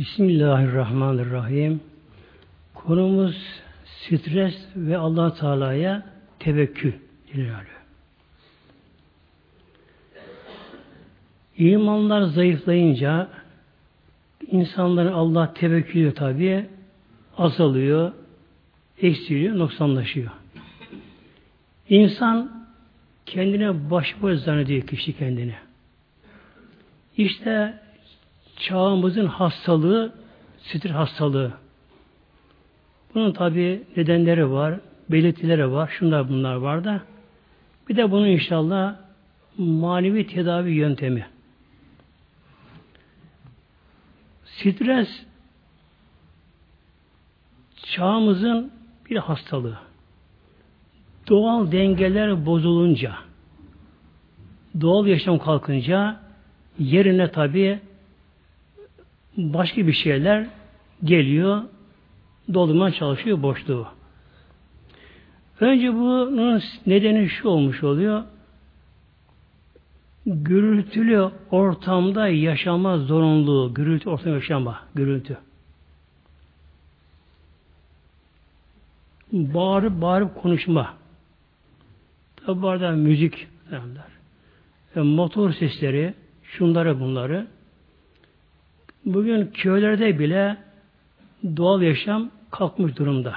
Bismillahirrahmanirrahim. Konumuz stres ve allah Teala'ya tevekkül. İmanlar zayıflayınca insanların Allah tevekkülü tabi azalıyor, eksiliyor, noksanlaşıyor. İnsan kendine başıboş zannediyor kişi kendini. İşte çağımızın hastalığı stres hastalığı. Bunun tabi nedenleri var, belirtileri var, şunlar bunlar var da bir de bunun inşallah manevi tedavi yöntemi. Stres çağımızın bir hastalığı. Doğal dengeler bozulunca, doğal yaşam kalkınca yerine tabi başka bir şeyler geliyor, doldurmaya çalışıyor boşluğu. Önce bunun nedeni şu olmuş oluyor. Gürültülü ortamda yaşama zorunluluğu, gürültü ortamda yaşama, gürültü. Bağırıp bağırıp konuşma. Tabi bu arada müzik. E, motor sesleri, şunları bunları. Bugün köylerde bile doğal yaşam kalkmış durumda.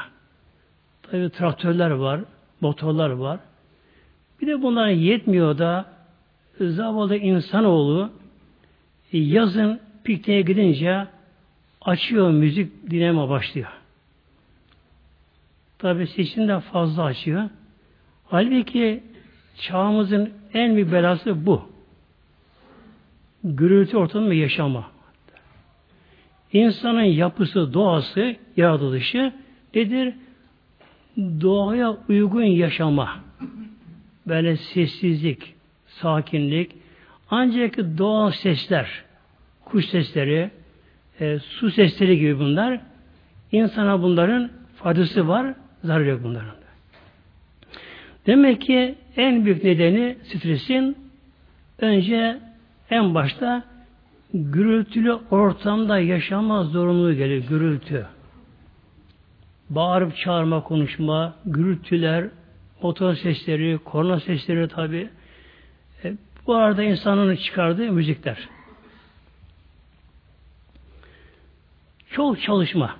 Tabi traktörler var, motorlar var. Bir de bunlar yetmiyor da zavallı insanoğlu yazın pikniğe gidince açıyor müzik dinleme başlıyor. Tabi seçimden fazla açıyor. Halbuki çağımızın en büyük belası bu. Gürültü ortamı yaşama. İnsanın yapısı, doğası, yaratılışı nedir? Doğaya uygun yaşama. Böyle sessizlik, sakinlik. Ancak doğal sesler, kuş sesleri, e, su sesleri gibi bunlar insana bunların faydası var, zararı yok bunların. Demek ki en büyük nedeni stresin önce en başta gürültülü ortamda yaşama zorunluluğu geliyor. Gürültü. Bağırıp çağırma, konuşma, gürültüler, motor sesleri, korna sesleri tabi. E, bu arada insanın çıkardığı müzikler. Çok çalışma.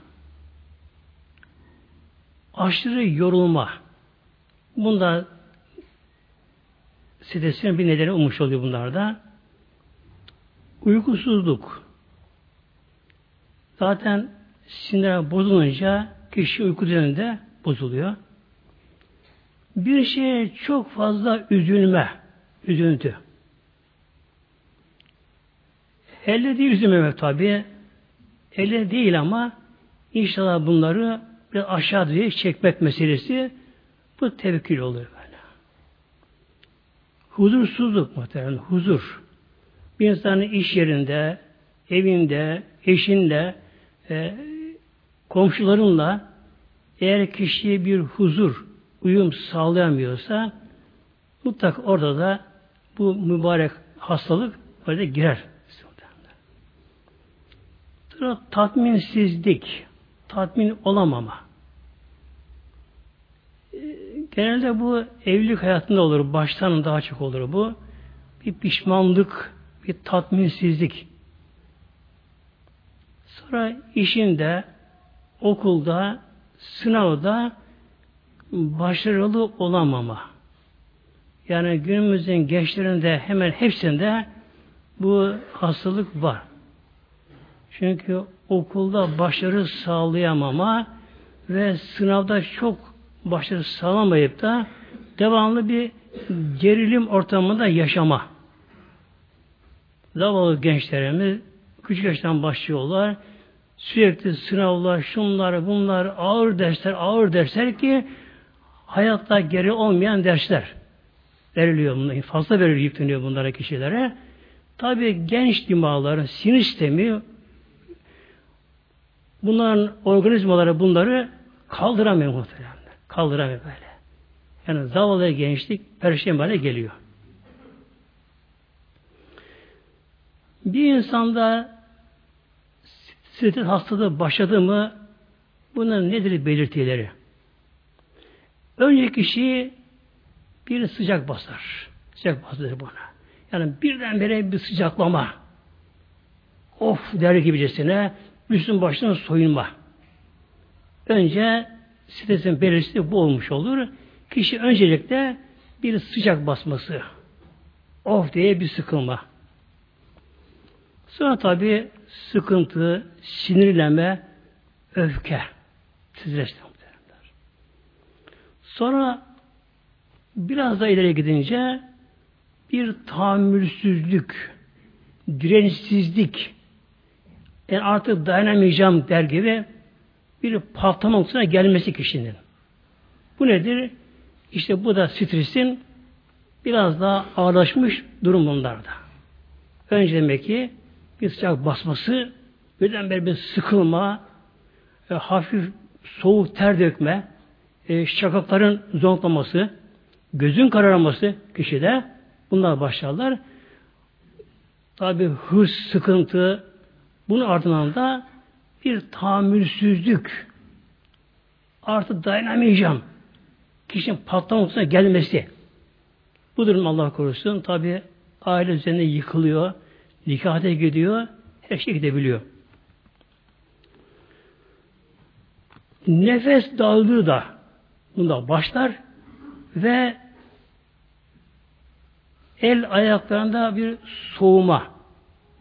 Aşırı yorulma. Bunda stresin bir nedeni olmuş oluyor bunlarda. Uykusuzluk. Zaten sinir bozulunca kişi uyku düzeninde bozuluyor. Bir şeye çok fazla üzülme, üzüntü. Elle değil üzülmemek tabi. Elle değil ama inşallah bunları bir aşağı diye çekmek meselesi bu tevekkül olur böyle. Huzursuzluk muhtemelen, huzur. Bir insanın iş yerinde, evinde, eşinle, e, komşularınla eğer kişiye bir huzur, uyum sağlayamıyorsa mutlaka orada da bu mübarek hastalık böyle girer. Tatminsizlik, tatmin olamama. E, genelde bu evlilik hayatında olur, baştan daha çok olur bu. Bir pişmanlık, bir tatminsizlik. Sonra işinde, okulda, sınavda başarılı olamama. Yani günümüzün gençlerinde hemen hepsinde bu hastalık var. Çünkü okulda başarı sağlayamama ve sınavda çok başarı sağlamayıp da devamlı bir gerilim ortamında yaşama. Zavallı gençlerimiz küçük yaştan başlıyorlar. Sürekli sınavlar, şunlar, bunlar, ağır dersler, ağır dersler ki hayatta geri olmayan dersler veriliyor. Fazla veriliyor, yükleniyor bunlara kişilere. Tabi genç dimağların sinir sistemi bunların organizmaları bunları kaldıramıyor muhtemelen. Kaldıramıyor böyle. Yani zavallı gençlik perşembe geliyor. Bir insanda Stres hastalığı başladı mı bunun nedir belirtileri? Önce kişi bir sıcak basar. Sıcak basar buna. Yani birdenbire bir sıcaklama. Of der gibicesine üstün başına soyunma. Önce stresin belirtisi bu olmuş olur. Kişi öncelikle bir sıcak basması. Of diye bir sıkılma. Sonra tabi sıkıntı, sinirlenme, öfke. Titreşti Sonra biraz da ileri gidince bir tahammülsüzlük, dirençsizlik, yani artık dayanamayacağım der gibi bir patlama noktasına gelmesi kişinin. Bu nedir? İşte bu da stresin biraz daha ağırlaşmış durum bunlarda. Önce demek ki bir sıcak basması, birdenbire bir sıkılma, e, hafif soğuk ter dökme, e, şakakların zonklaması, gözün kararması kişide bunlar başlarlar. Tabi hırs, sıkıntı, bunun ardından da bir tahammülsüzlük, artık dayanamayacağım, kişinin patlama gelmesi. Bu durum Allah korusun. Tabi aile üzerine yıkılıyor, nikahta gidiyor, her şey gidebiliyor. Nefes daldığı da bunda başlar ve el ayaklarında bir soğuma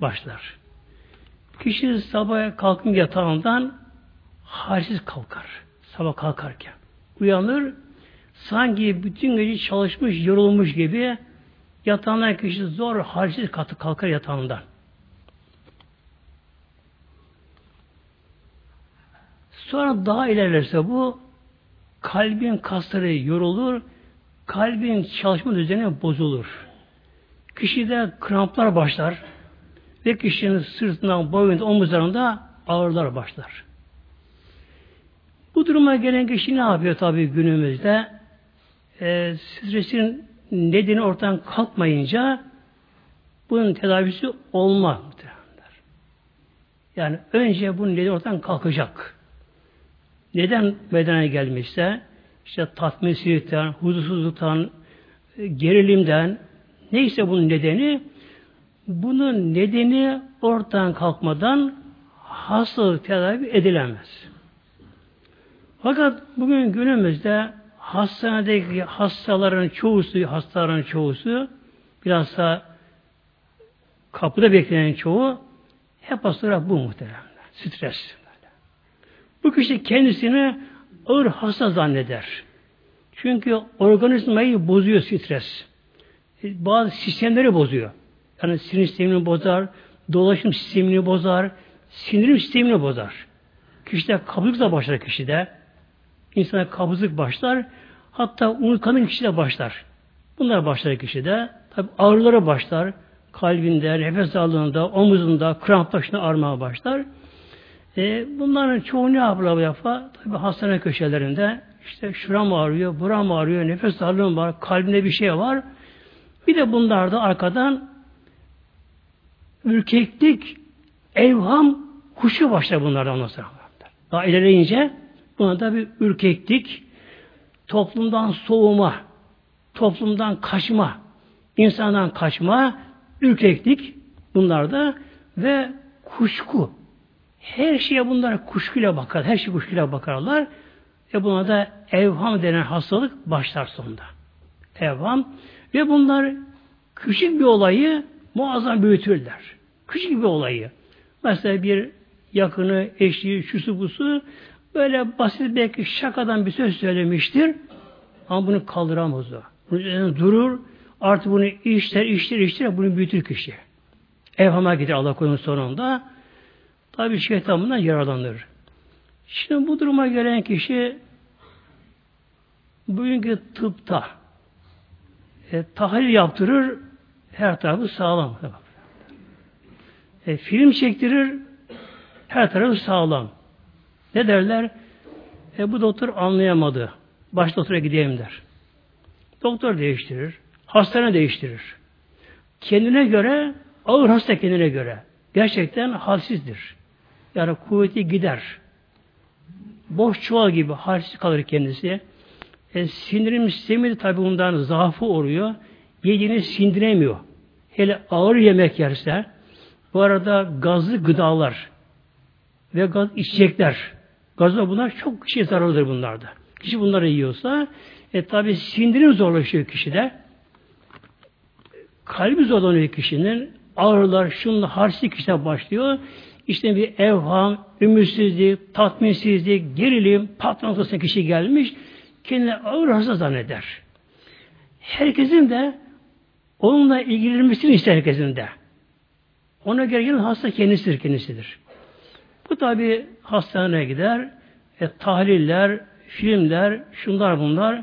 başlar. Kişi sabah kalkın yatağından halsiz kalkar. Sabah kalkarken. Uyanır, sanki bütün gece çalışmış, yorulmuş gibi yatağından kişi zor halsiz katı kalkar yatağından. Sonra daha ilerlerse bu kalbin kasları yorulur, kalbin çalışma düzeni bozulur. Kişide kramplar başlar ve kişinin sırtından, boyunda, omuzlarında ağrılar başlar. Bu duruma gelen kişi ne yapıyor tabii günümüzde? E, stresin nedeni ortadan kalkmayınca bunun tedavisi olmaz. Yani önce bunun nedeni ortadan kalkacak. Neden bedene gelmişse işte tatminsizlikten, huzursuzluktan, gerilimden neyse bunun nedeni bunun nedeni ortadan kalkmadan hastalık tedavi edilemez. Fakat bugün günümüzde hastanedeki hastaların çoğusu, hastaların çoğusu biraz da kapıda bekleyen çoğu hep hastalar bu muhtemelen. Stres. Bu kişi kendisini ağır hasta zanneder. Çünkü organizmayı bozuyor stres. Bazı sistemleri bozuyor. Yani sinir sistemini bozar, dolaşım sistemini bozar, sinirim sistemini bozar. Kişide kabızlık da başlar kişide. İnsana kabızlık başlar. Hatta unutkanın kişide başlar. Bunlar başlar kişide. Tabi ağrıları başlar. Kalbinde, nefes aldığında, omuzunda, kramplaşına ağrımaya başlar. E, bunların çoğu ne yapıyor bu? Tabi hastane köşelerinde işte şuram ağrıyor, buram ağrıyor, nefes darlığım var, kalbinde bir şey var. Bir de bunlarda arkadan ürkeklik, evham, kuşu başlar bunlardan ondan sonra. Daha ilerleyince buna da bir ürkeklik, toplumdan soğuma, toplumdan kaçma, insandan kaçma, ürkeklik bunlarda ve kuşku. Her şeye bunlar kuşkuyla bakar. Her şey kuşkuyla bakarlar. Ve buna da evham denen hastalık başlar sonunda. Evham. Ve bunlar küçük bir olayı muazzam büyütürler. Küçük bir olayı. Mesela bir yakını, eşliği, şusu busu böyle basit belki şakadan bir söz söylemiştir. Ama bunu kaldıramaz o. Bunun üzerine durur. Artık bunu işler, işler, işler. Bunu büyütür kişi. Evhama gider Allah korusun sonunda. Tabi şeytan bundan yararlanır. Şimdi bu duruma gelen kişi bugünkü tıpta e, tahlil yaptırır her tarafı sağlam. E, film çektirir her tarafı sağlam. Ne derler? E, bu doktor anlayamadı. Baş doktora gideyim der. Doktor değiştirir. Hastane değiştirir. Kendine göre ağır hasta kendine göre. Gerçekten halsizdir. Yani kuvveti gider. Boş çuval gibi halsiz kalır kendisi. E, sindirim sistemi de tabi bundan zaafı oluyor. Yediğini sindiremiyor. Hele ağır yemek yerse bu arada gazlı gıdalar ve gaz içecekler gazlı bunlar çok şey zararlıdır bunlarda. Kişi bunları yiyorsa e tabi sindirim zorlaşıyor kişide. Kalbi zorlanıyor kişinin. Ağrılar, şunla harsi kişide başlıyor. İşte bir evham, ümitsizlik, tatminsizlik, gerilim, patron kişi gelmiş. Kendine ağır hasta zanneder. Herkesin de onunla ilgilenmesini ister herkesin de. Ona gereken hasta kendisidir, kendisidir. Bu tabi hastaneye gider, e, tahliller, filmler, şunlar bunlar,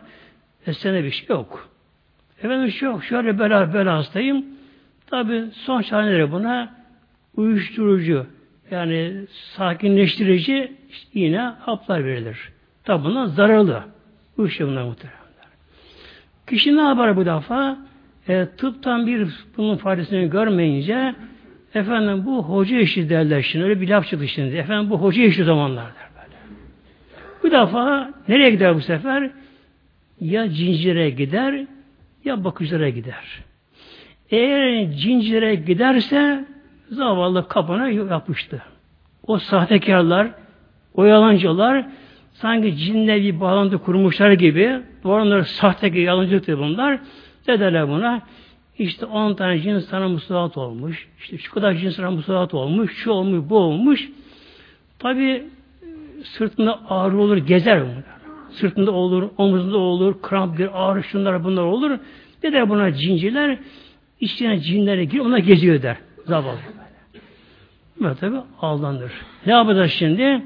e, sene bir şey yok. Efendim bir şey yok, şöyle böyle, böyle hastayım. Tabi son çareleri buna uyuşturucu, yani sakinleştirici işte yine haplar verilir. Tabi bunlar zararlı. Uyuşturucu bunlar muhtemelen. Kişi ne yapar bu defa? E, tıptan bir bunun faydasını görmeyince efendim bu hoca işi derler şimdi. Öyle bir laf çıktı şimdi. Efendim bu hoca işi zamanlar der böyle. Bu defa nereye gider bu sefer? Ya cincire gider ya bakıcılara gider. Eğer cincire giderse zavallı kapana yapıştı. O sahtekarlar, o yalancılar sanki cinle bir bağlantı kurmuşlar gibi onları sahtekar yalancı bunlar. Dediler buna işte 10 tane cin sana musallat olmuş. İşte şu kadar cin sana musallat olmuş. Şu olmuş, bu olmuş. Tabi sırtında ağrı olur, gezer bunlar. Sırtında olur, omuzunda olur, kramp bir ağrı, şunlar bunlar olur. Dediler buna cinciler, içine cinlere gir, ona geziyor der. Zavallı. Böyle tabi aldanır. Ne yapacağız şimdi?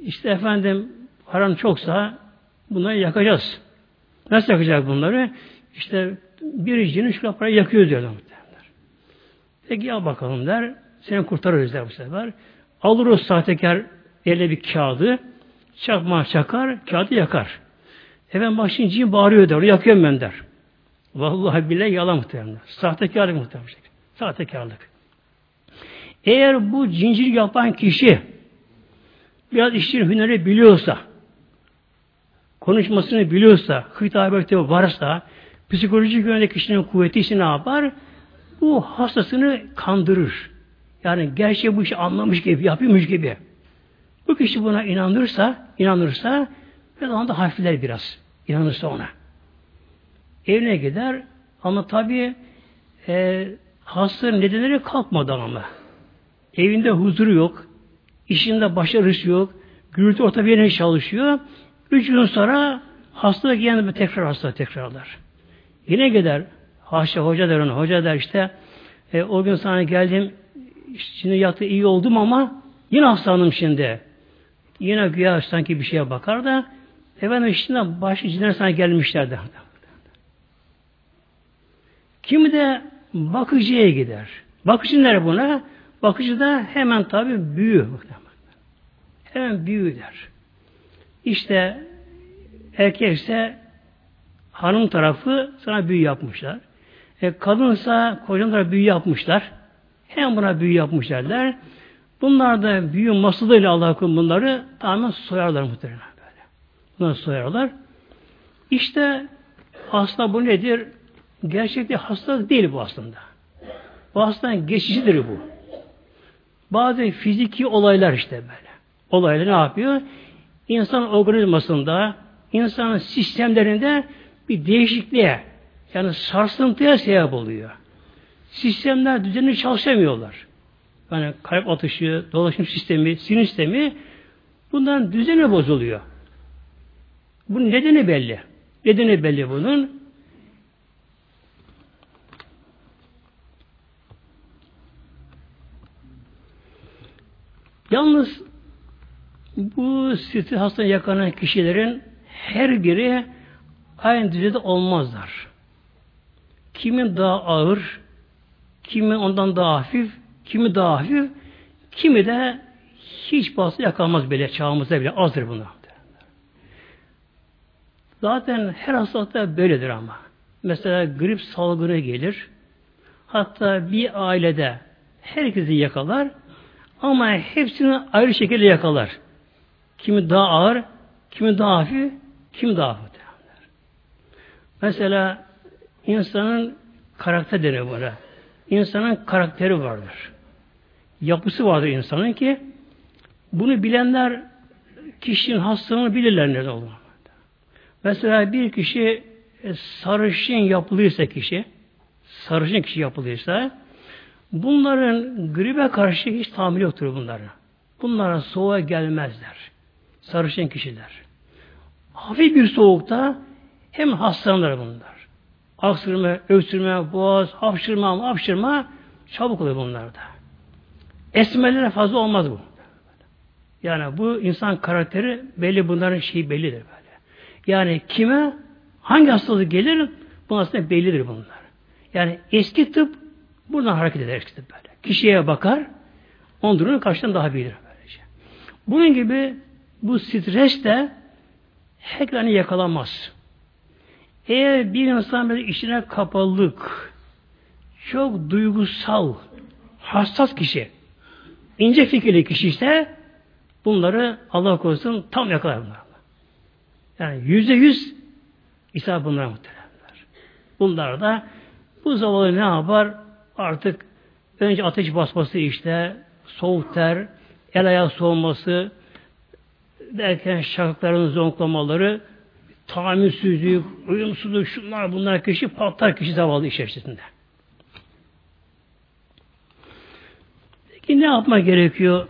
İşte efendim paran çoksa bunları yakacağız. Nasıl yakacak bunları? İşte bir cinin şu parayı yakıyor diyorlar muhtemelenler. Peki ya bakalım der. Seni kurtarırız der bu sefer. Alır o sahtekar eline bir kağıdı çakma çakar, kağıdı yakar. Efendim başın cin bağırıyor der. Yakıyorum ben der. Vallahi bile yalan muhtemelen. Sahtekarlık muhtemelen. Sahtekarlık. Eğer bu cincir yapan kişi biraz işin hüneri biliyorsa, konuşmasını biliyorsa, hitabeti varsa, psikolojik yönde kişinin kuvveti ise ne yapar? Bu hastasını kandırır. Yani gerçeği bu işi anlamış gibi, yapıyormuş gibi. Bu kişi buna inanırsa, inanırsa ve anda hafifler biraz. İnanırsa ona. Evine gider ama tabi e, hastanın nedenleri kalkmadı ama. Evinde huzuru yok. işinde başarısı yok. Gürültü orta bir yerine çalışıyor. Üç gün sonra hastalık yine tekrar hasta tekrarlar. Yine gider. Haşa hoca der ona. Hoca der işte e, o gün sana geldim şimdi yatı iyi oldum ama yine hastanım şimdi. Yine güya sanki bir şeye bakar da efendim şimdi başka cinler sana gelmişler de. Kimi de bakıcıya gider. Bakıcı nere buna? Bakıcı da hemen tabi büyü. Hemen büyü der. İşte erkekse hanım tarafı sana büyü yapmışlar. E, kadınsa kocan tarafı büyü yapmışlar. Hem buna büyü yapmışlar Bunlar da büyü masalıyla Allah'ın bunları tamamen soyarlar muhtemelen böyle. Bunları soyarlar. İşte aslında bu nedir? Gerçekte hastalık değil bu aslında. Bu hastalık geçicidir bu. Bazı fiziki olaylar işte böyle. Olaylar ne yapıyor? İnsan organizmasında, insanın sistemlerinde bir değişikliğe, yani sarsıntıya sebep oluyor. Sistemler düzenli çalışamıyorlar. Yani kalp atışı, dolaşım sistemi, sinir sistemi bundan düzeni bozuluyor. Bunun nedeni belli. Nedeni belli bunun. Yalnız bu siti hastalığı yakalan kişilerin her biri aynı düzeyde olmazlar. Kimin daha ağır, kimin ondan daha hafif, kimi daha hafif, kimi de hiç bası yakalmaz bile çağımızda bile azdır buna. Zaten her hastalıkta böyledir ama. Mesela grip salgını gelir. Hatta bir ailede herkesi yakalar Ama hepsini ayrı şekilde yakalar. Kimi daha ağır, kimi daha hafif, kimi daha hafif. Mesela insanın karakter denir. İnsanın karakteri vardır. Yapısı vardır insanın ki bunu bilenler kişinin hastalığını bilirler ne olur. Mesela bir kişi e, sarışın yapılıysa kişi, sarışın kişi yapılıysa bunların gribe karşı hiç tahammül yoktur bunların. Bunlara soğuğa gelmezler. Sarışın kişiler. Hafif bir soğukta hem hastalanır bunlar. Aksırma, öksürme, boğaz, hapşırma, hapşırma çabuk oluyor bunlarda. Esmerlere fazla olmaz bu. Yani bu insan karakteri belli bunların şeyi bellidir böyle. Yani kime hangi hastalık gelir bu aslında bellidir bunlar. Yani eski tıp buradan hareket eder eski tıp böyle. Kişiye bakar onun durumunu karşıdan daha bilir böylece. Bunun gibi bu stres de herkese yakalanmaz. Eğer bir insan böyle işine kapalılık, çok duygusal, hassas kişi, ince fikirli kişi ise bunları Allah korusun tam yakalar bunlar. Yani yüzde yüz İsa bunlar muhteremler. Bunlar da bu zavallı ne yapar? Artık önce ateş basması işte, soğuk ter, el ayağı soğuması, derken şakakların zonklamaları, tahammülsüzlük, uyumsuzluk, şunlar bunlar kişi patlar kişi zavallı içerisinde. Peki ne yapma gerekiyor?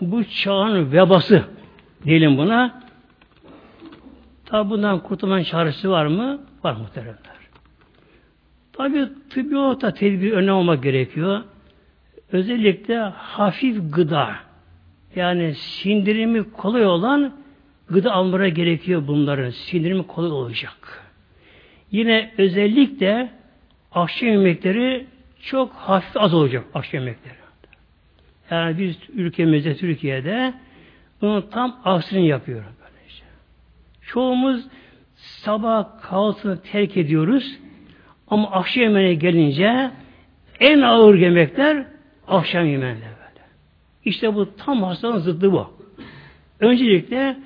Bu çağın vebası diyelim buna. Tabi bundan kurtulmanın çaresi var mı? Var muhteremler. Tabi tıbbi da tedbir önlem olmak gerekiyor. Özellikle hafif gıda yani sindirimi kolay olan gıda almaları gerekiyor bunların. Sindirimi kolay olacak. Yine özellikle akşam yemekleri çok hafif az olacak akşam yemekleri. Yani biz ülkemizde Türkiye'de bunu tam aksini yapıyoruz. Böylece. Çoğumuz sabah kahvaltını terk ediyoruz ama akşam yemeğine gelince en ağır yemekler akşam yemeğinde böyle. İşte bu tam hastalığın zıddı bu. Öncelikle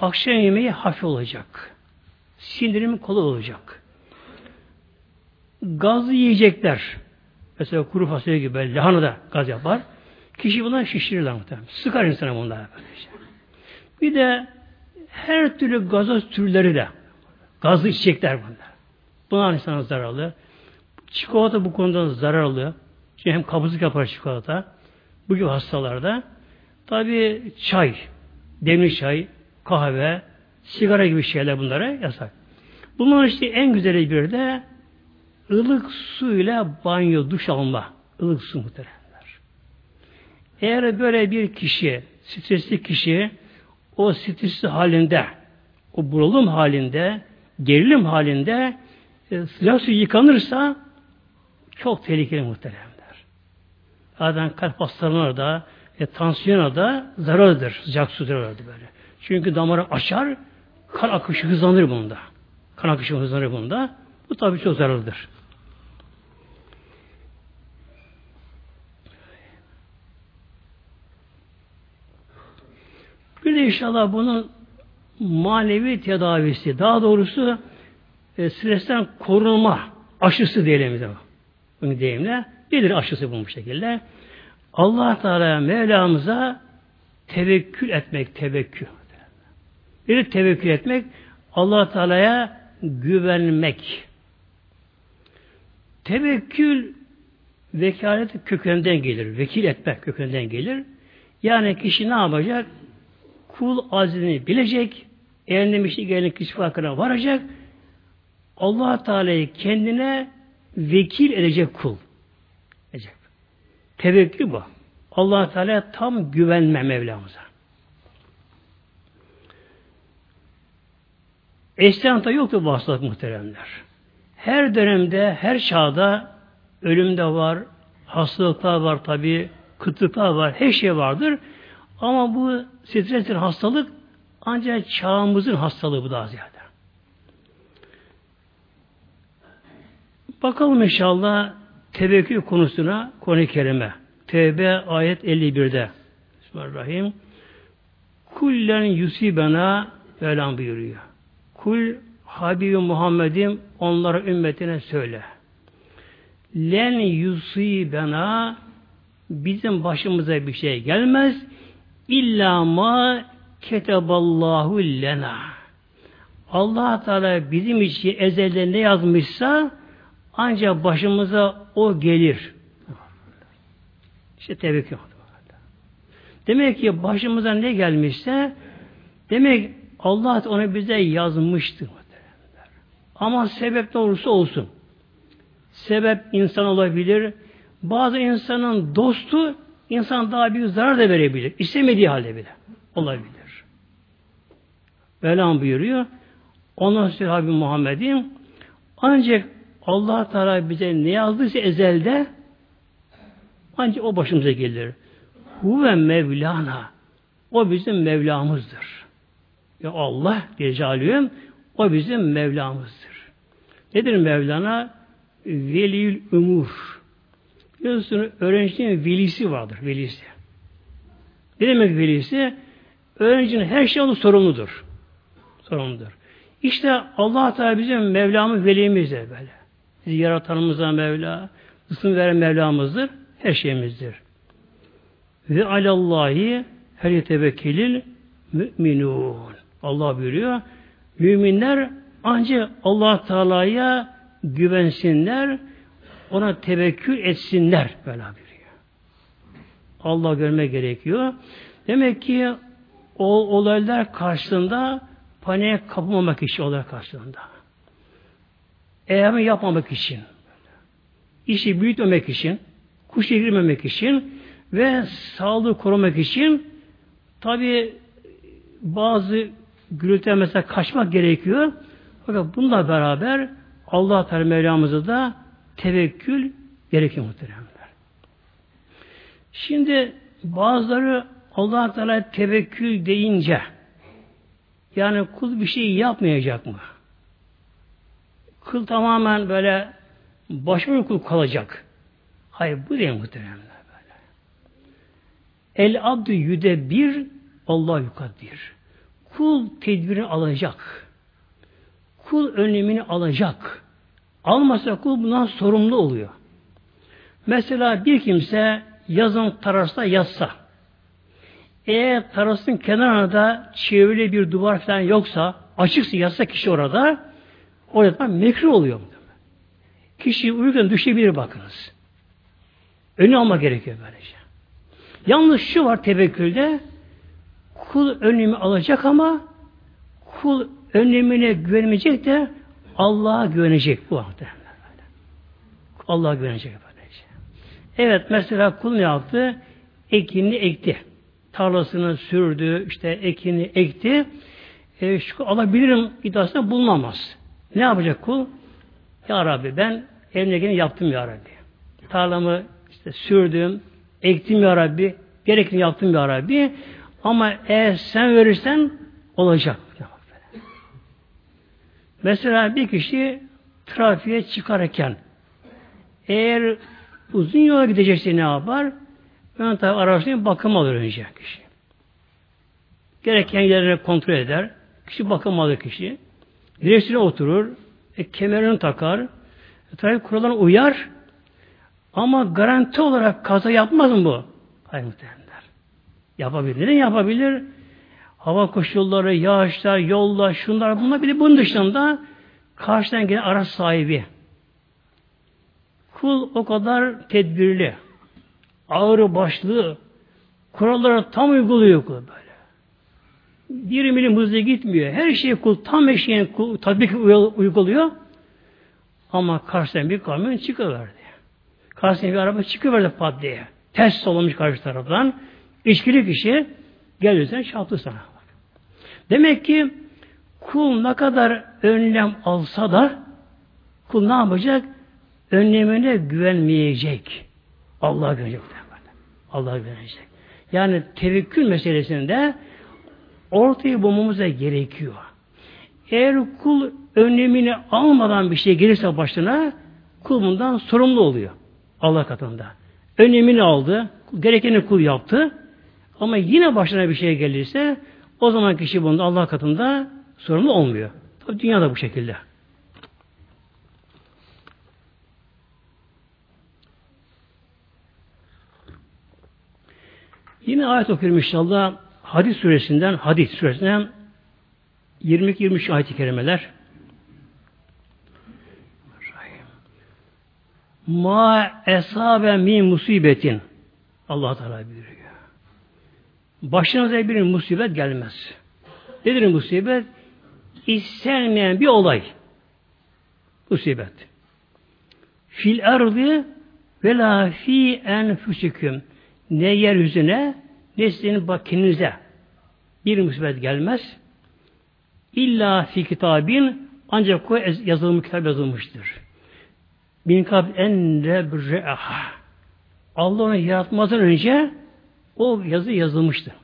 akşam yemeği hafif olacak. Sindirimi kolay olacak. Gazlı yiyecekler, mesela kuru fasulye gibi lahana da gaz yapar. Kişi bundan şişirirler muhtemelen. Sıkar insana bunlar. Bir de her türlü gazoz türleri de gazlı içecekler bunlar. Bunlar insana zararlı. Çikolata bu konuda zararlı. Çünkü hem kabızlık yapar çikolata. Bu gibi hastalarda. Tabi çay, demli çay, kahve, sigara gibi şeyler bunlara yasak. Bunların işte en güzeli bir de ılık suyla banyo, duş alma. ılık su muhteremler. Eğer böyle bir kişi, stresli kişi o stresli halinde, o buralım halinde, gerilim halinde e, sıcak su yıkanırsa çok tehlikeli muhteremler. Zaten kalp hastalarına da e, tansiyona da zarardır sıcak su zarardır böyle. Çünkü damarı açar, kan akışı hızlanır bunda. Kan akışı hızlanır bunda. Bu tabi çok zararlıdır. Bir de inşallah bunun manevi tedavisi, daha doğrusu e, stresten korunma aşısı diyelim de. Bunu deyimle. Nedir aşısı bu şekilde? Allah Teala Mevlamıza tevekkül etmek, tevekkül. Bir tevekkül etmek, allah Teala'ya güvenmek. Tevekkül vekalet kökünden gelir. Vekil etmek kökünden gelir. Yani kişi ne yapacak? Kul azini bilecek. Şey gelin kişi farkına varacak. allah Teala'yı kendine vekil edecek kul. Edecek. Tevekkül bu. allah Teala tam güvenme Mevlamıza. Eskiden yoktu bu hastalık muhteremler. Her dönemde, her çağda ölüm de var, hastalıklar var tabi, kıtlıklar var, her şey vardır. Ama bu stresli hastalık ancak çağımızın hastalığı bu daha ziyade. Bakalım inşallah tevekkül konusuna konu kerime. Tevbe ayet 51'de. Bismillahirrahmanirrahim. Kullen yusibena Mevlam buyuruyor. Kul Habibi Muhammed'im onlara ümmetine söyle. Len yusibena bizim başımıza bir şey gelmez. İlla ma keteballahu lena. Allah Teala bizim için ezelde ne yazmışsa ancak başımıza o gelir. İşte tevekkül. Demek ki başımıza ne gelmişse demek Allah onu bize yazmıştır. Ama sebep ne olursa olsun. Sebep insan olabilir. Bazı insanın dostu insan daha büyük zarar da verebilir. İstemediği halde bile olabilir. Velam buyuruyor. Ondan sonra Habib Muhammed'im ancak Allah Teala bize ne yazdıysa ezelde ancak o başımıza gelir. Huve Mevlana. O bizim Mevlamızdır. Ya Allah Cecalüyüm o bizim Mevlamızdır. Nedir Mevlana? Veliyül umur. Biliyorsunuz öğrencinin velisi vardır. Velisi. Ne demek velisi? Öğrencinin her şey onu sorumludur. Sorumludur. İşte Allah Teala bizim Mevlamız, velimizdir böyle. Bizi yaratanımıza Mevla, ısın veren Mevlamızdır, her şeyimizdir. Ve alallahi her yetevekkilil müminun. Allah buyuruyor. Müminler ancak Allah Teala'ya güvensinler, ona tevekkül etsinler böyle buyuruyor. Allah görme gerekiyor. Demek ki o olaylar karşısında paniğe kapılmamak için olaylar karşısında. Eğer yapmamak için, işi büyütmemek için, kuşa girmemek için ve sağlığı korumak için tabi bazı gürültüden mesela kaçmak gerekiyor. Fakat bununla beraber Allah Teala Mevlamız'a da tevekkül gerekiyor muhteremler. Şimdi bazıları Allah Teala tevekkül deyince yani kul bir şey yapmayacak mı? Kul tamamen böyle başıma kul kalacak. Hayır bu değil muhteremler böyle. El abdü yüde bir Allah yukaddir. Kul tedbirini alacak. Kul önlemini alacak. Almasa kul bundan sorumlu oluyor. Mesela bir kimse yazın tarasta yatsa, eğer tarasın kenarında çevrili bir duvar falan yoksa, açıksa yatsa kişi orada, orada mekruh oluyor. Kişi uyurken düşebilir bakınız. Önü alma gerekiyor böylece. Yalnız şu var tevekkülde, kul önlemi alacak ama kul önlemine güvenmeyecek de Allah'a güvenecek bu vakte. Allah'a güvenecek böylece. Evet mesela kul ne yaptı? Ekini ekti. Tarlasını sürdü, işte ekini ekti. E, şu alabilirim iddiasında bulunamaz. Ne yapacak kul? Ya Rabbi ben elimdekini yaptım ya Rabbi. Tarlamı işte sürdüm, ektim ya Rabbi, gerekeni yaptım ya Rabbi. Ama eğer sen verirsen olacak. Mesela bir kişi trafiğe çıkarken eğer uzun yola gidecekse ne yapar? Ben tabi araçlayayım bakım alır önce kişi. Gereken yerleri kontrol eder. Kişi bakım alır kişi. Direksiyona oturur. E, kemerini takar. E, trafik kurallarına uyar. Ama garanti olarak kaza yapmaz mı bu? Hayır muhtemelen. Yapabilir. Neden yapabilir? Hava koşulları, yağışlar, yollar, şunlar bunlar bir bunun dışında karşıdan gelen araç sahibi. Kul o kadar tedbirli, ağır başlı, kuralları tam uyguluyor kul böyle. Bir milim hızlı gitmiyor. Her şeyi kul tam eşeğin kul tabii ki uyguluyor. Ama karşıdan bir kamyon çıkıverdi. Karşıdan bir araba çıkıverdi pat diye. Ters solamış karşı taraftan. İçkili kişi gelirsen çarptı sana. Demek ki kul ne kadar önlem alsa da kul ne yapacak? Önlemine güvenmeyecek. Allah'a güvenecek. Allah'a güvenecek. Yani tevekkül meselesinde ortaya bulmamıza gerekiyor. Eğer kul önlemini almadan bir şey gelirse başına kul bundan sorumlu oluyor. Allah katında. Önlemini aldı. gerekeni kul yaptı. Ama yine başına bir şey gelirse o zaman kişi bunda Allah katında sorumlu olmuyor. Tabi dünya da bu şekilde. Yine ayet okuyorum inşallah. Hadis suresinden, Hadis suresinden 22-23 ayet-i kerimeler. Ma esabe min musibetin Allah Teala buyuruyor. Başınıza bir musibet gelmez. Nedir musibet? İstenmeyen bir olay. Musibet. Fil erdi ve la fi enfüsüküm. Ne yeryüzüne ne sizin bakinize bir musibet gelmez. İlla fi kitabin ancak o yazılmış kitap yazılmıştır. Bin kab en. Allah onu yaratmadan önce o yazı yazılmıştır.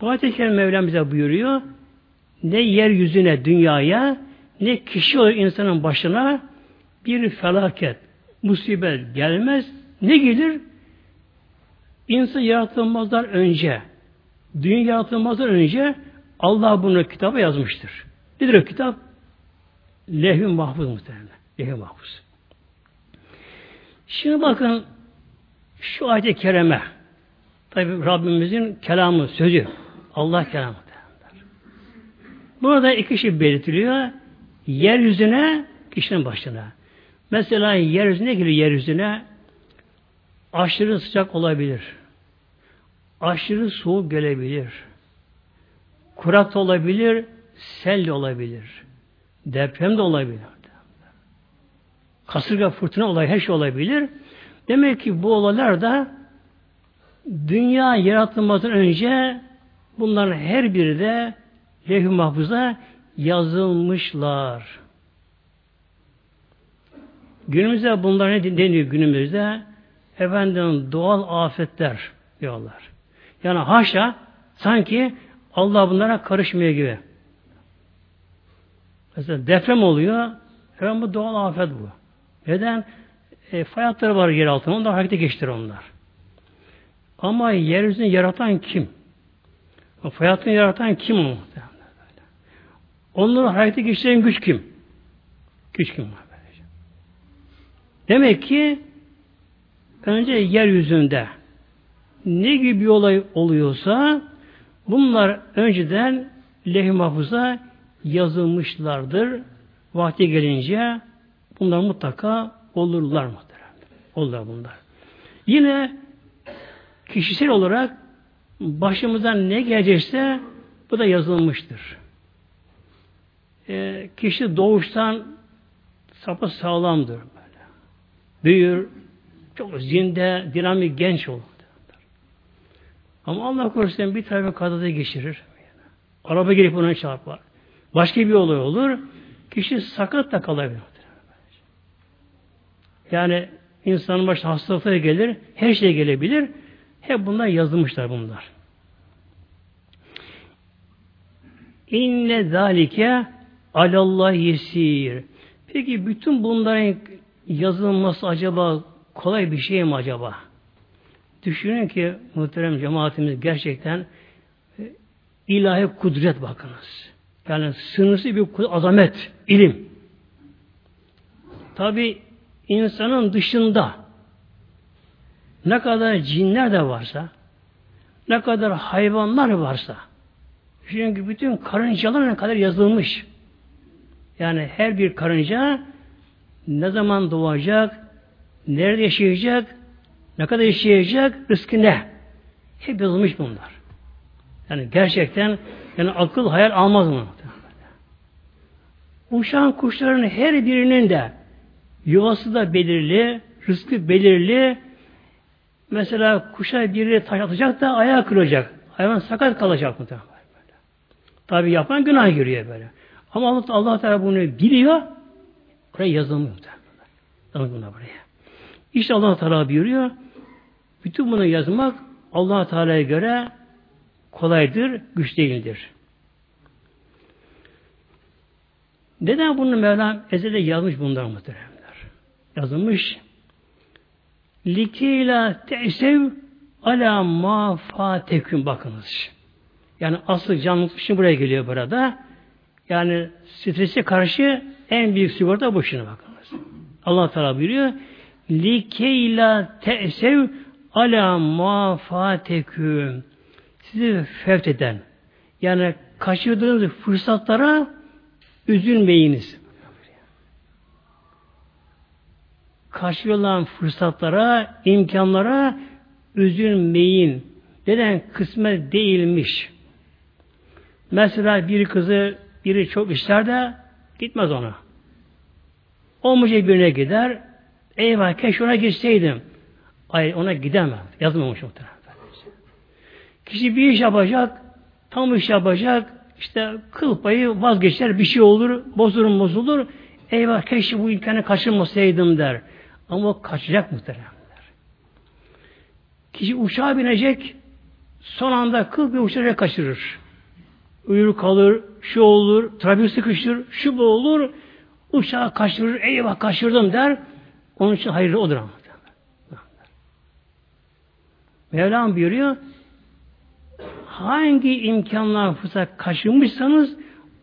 Bu ayet-i Mevlam bize buyuruyor. Ne yeryüzüne, dünyaya, ne kişi olarak insanın başına bir felaket, musibet gelmez. Ne gelir? İnsan yaratılmazdan önce, dünya yaratılmazdan önce Allah bunu kitaba yazmıştır. Nedir o kitap? Lehvi mahfuz muhtemelen. Lehvi mahfuz. Şimdi bakın şu ayet-i kereme tabi Rabbimizin kelamı, sözü. Allah kelamı. Burada iki şey belirtiliyor. Yeryüzüne, kişinin başına. Mesela yeryüzüne geliyor yeryüzüne aşırı sıcak olabilir. Aşırı soğuk gelebilir. Kurak da olabilir, sel de olabilir. Deprem de olabilir. Kasırga, fırtına olay, her şey olabilir. Demek ki bu olaylar da dünya yaratılmadan önce bunların her biri de levh-i mahfuza yazılmışlar. Günümüzde bunlar ne deniyor günümüzde? Efendim doğal afetler diyorlar. Yani haşa sanki Allah bunlara karışmıyor gibi. Mesela deprem oluyor. Efendim bu doğal afet bu. Neden? E, fay hatları var yer altında. Onlar harekete geçtir onlar. Ama yeryüzünü yaratan kim? O fay hattını yaratan kim o? Onları harekete geçiren güç kim? Güç kim? Demek ki önce yeryüzünde ne gibi bir olay oluyorsa bunlar önceden leh mahfuza yazılmışlardır. Vakti gelince bunlar mutlaka olurlar muhtemelen. Olurlar bunlar. Yine kişisel olarak başımızdan ne gelecekse bu da yazılmıştır. E, kişi doğuştan sapı sağlamdır. Böyle. Büyür, çok zinde, dinamik, genç olur. Ama Allah korusun bir tarafa kadada geçirir. Araba gelip ona çarpar. Başka bir olay olur. Kişi sakat da kalabilir. Yani insanın başına hastalıkları gelir, her şey gelebilir. Hep bunlar yazılmışlar bunlar. İnne zalike alallah yesir. Peki bütün bunların yazılması acaba kolay bir şey mi acaba? Düşünün ki muhterem cemaatimiz gerçekten e, ilahi kudret bakınız. Yani sınırsız bir azamet, ilim. Tabi insanın dışında ne kadar cinler de varsa, ne kadar hayvanlar varsa, çünkü bütün karıncalar ne kadar yazılmış. Yani her bir karınca ne zaman doğacak, nerede yaşayacak, ne kadar yaşayacak, rızkı ne? Hep yazılmış bunlar. Yani gerçekten yani akıl hayal almaz mı? Uçan kuşların her birinin de yuvası da belirli, rızkı belirli. Mesela kuşa biri taş atacak da ayağı kırılacak. Hayvan sakat kalacak mı? Tabi yapan günah giriyor böyle. Ama Allah, Allah Teala bunu biliyor. Oraya yazılmıyor. Yazılmıyor buraya. İşte Allah Teala buyuruyor. Bütün bunu yazmak Allah Teala'ya göre kolaydır, güç değildir. Neden bunu Mevlam ezelde yazmış bunlar muhteremler? Yazılmış. Likeyla te'sev ala ma fateküm bakınız. Yani asıl canlılık için buraya geliyor burada. Yani strese karşı en büyük sigorta bu şimdi bakınız. Allah Teala buyuruyor. Likeyla te'sev ala ma fateküm. Sizi fevt eden yani kaçırdığınız fırsatlara üzülmeyiniz. Kaçırılan fırsatlara, imkanlara üzülmeyin. Neden? Kısmet değilmiş. Mesela bir kızı biri çok ister de gitmez ona. Olmayacak birine gider. Eyvah keşke ona gitseydim. Hayır ona gidemem. Yazmamış muhtemelen. Kişi bir iş yapacak, tam iş yapacak, işte kıl payı vazgeçer, bir şey olur, bozulur bozulur. Eyvah keşke bu imkanı kaçırmasaydım der. Ama o kaçacak muhtemelen. Kişi uçağa binecek, son anda kıl bir uçağı kaçırır. Uyur kalır, şu olur, trafik sıkışır, şu bu olur, uçağı kaçırır, eyvah kaçırdım der. Onun için hayırlı odur ama. Mevlam buyuruyor, hangi imkanlar fırsat kaçırmışsanız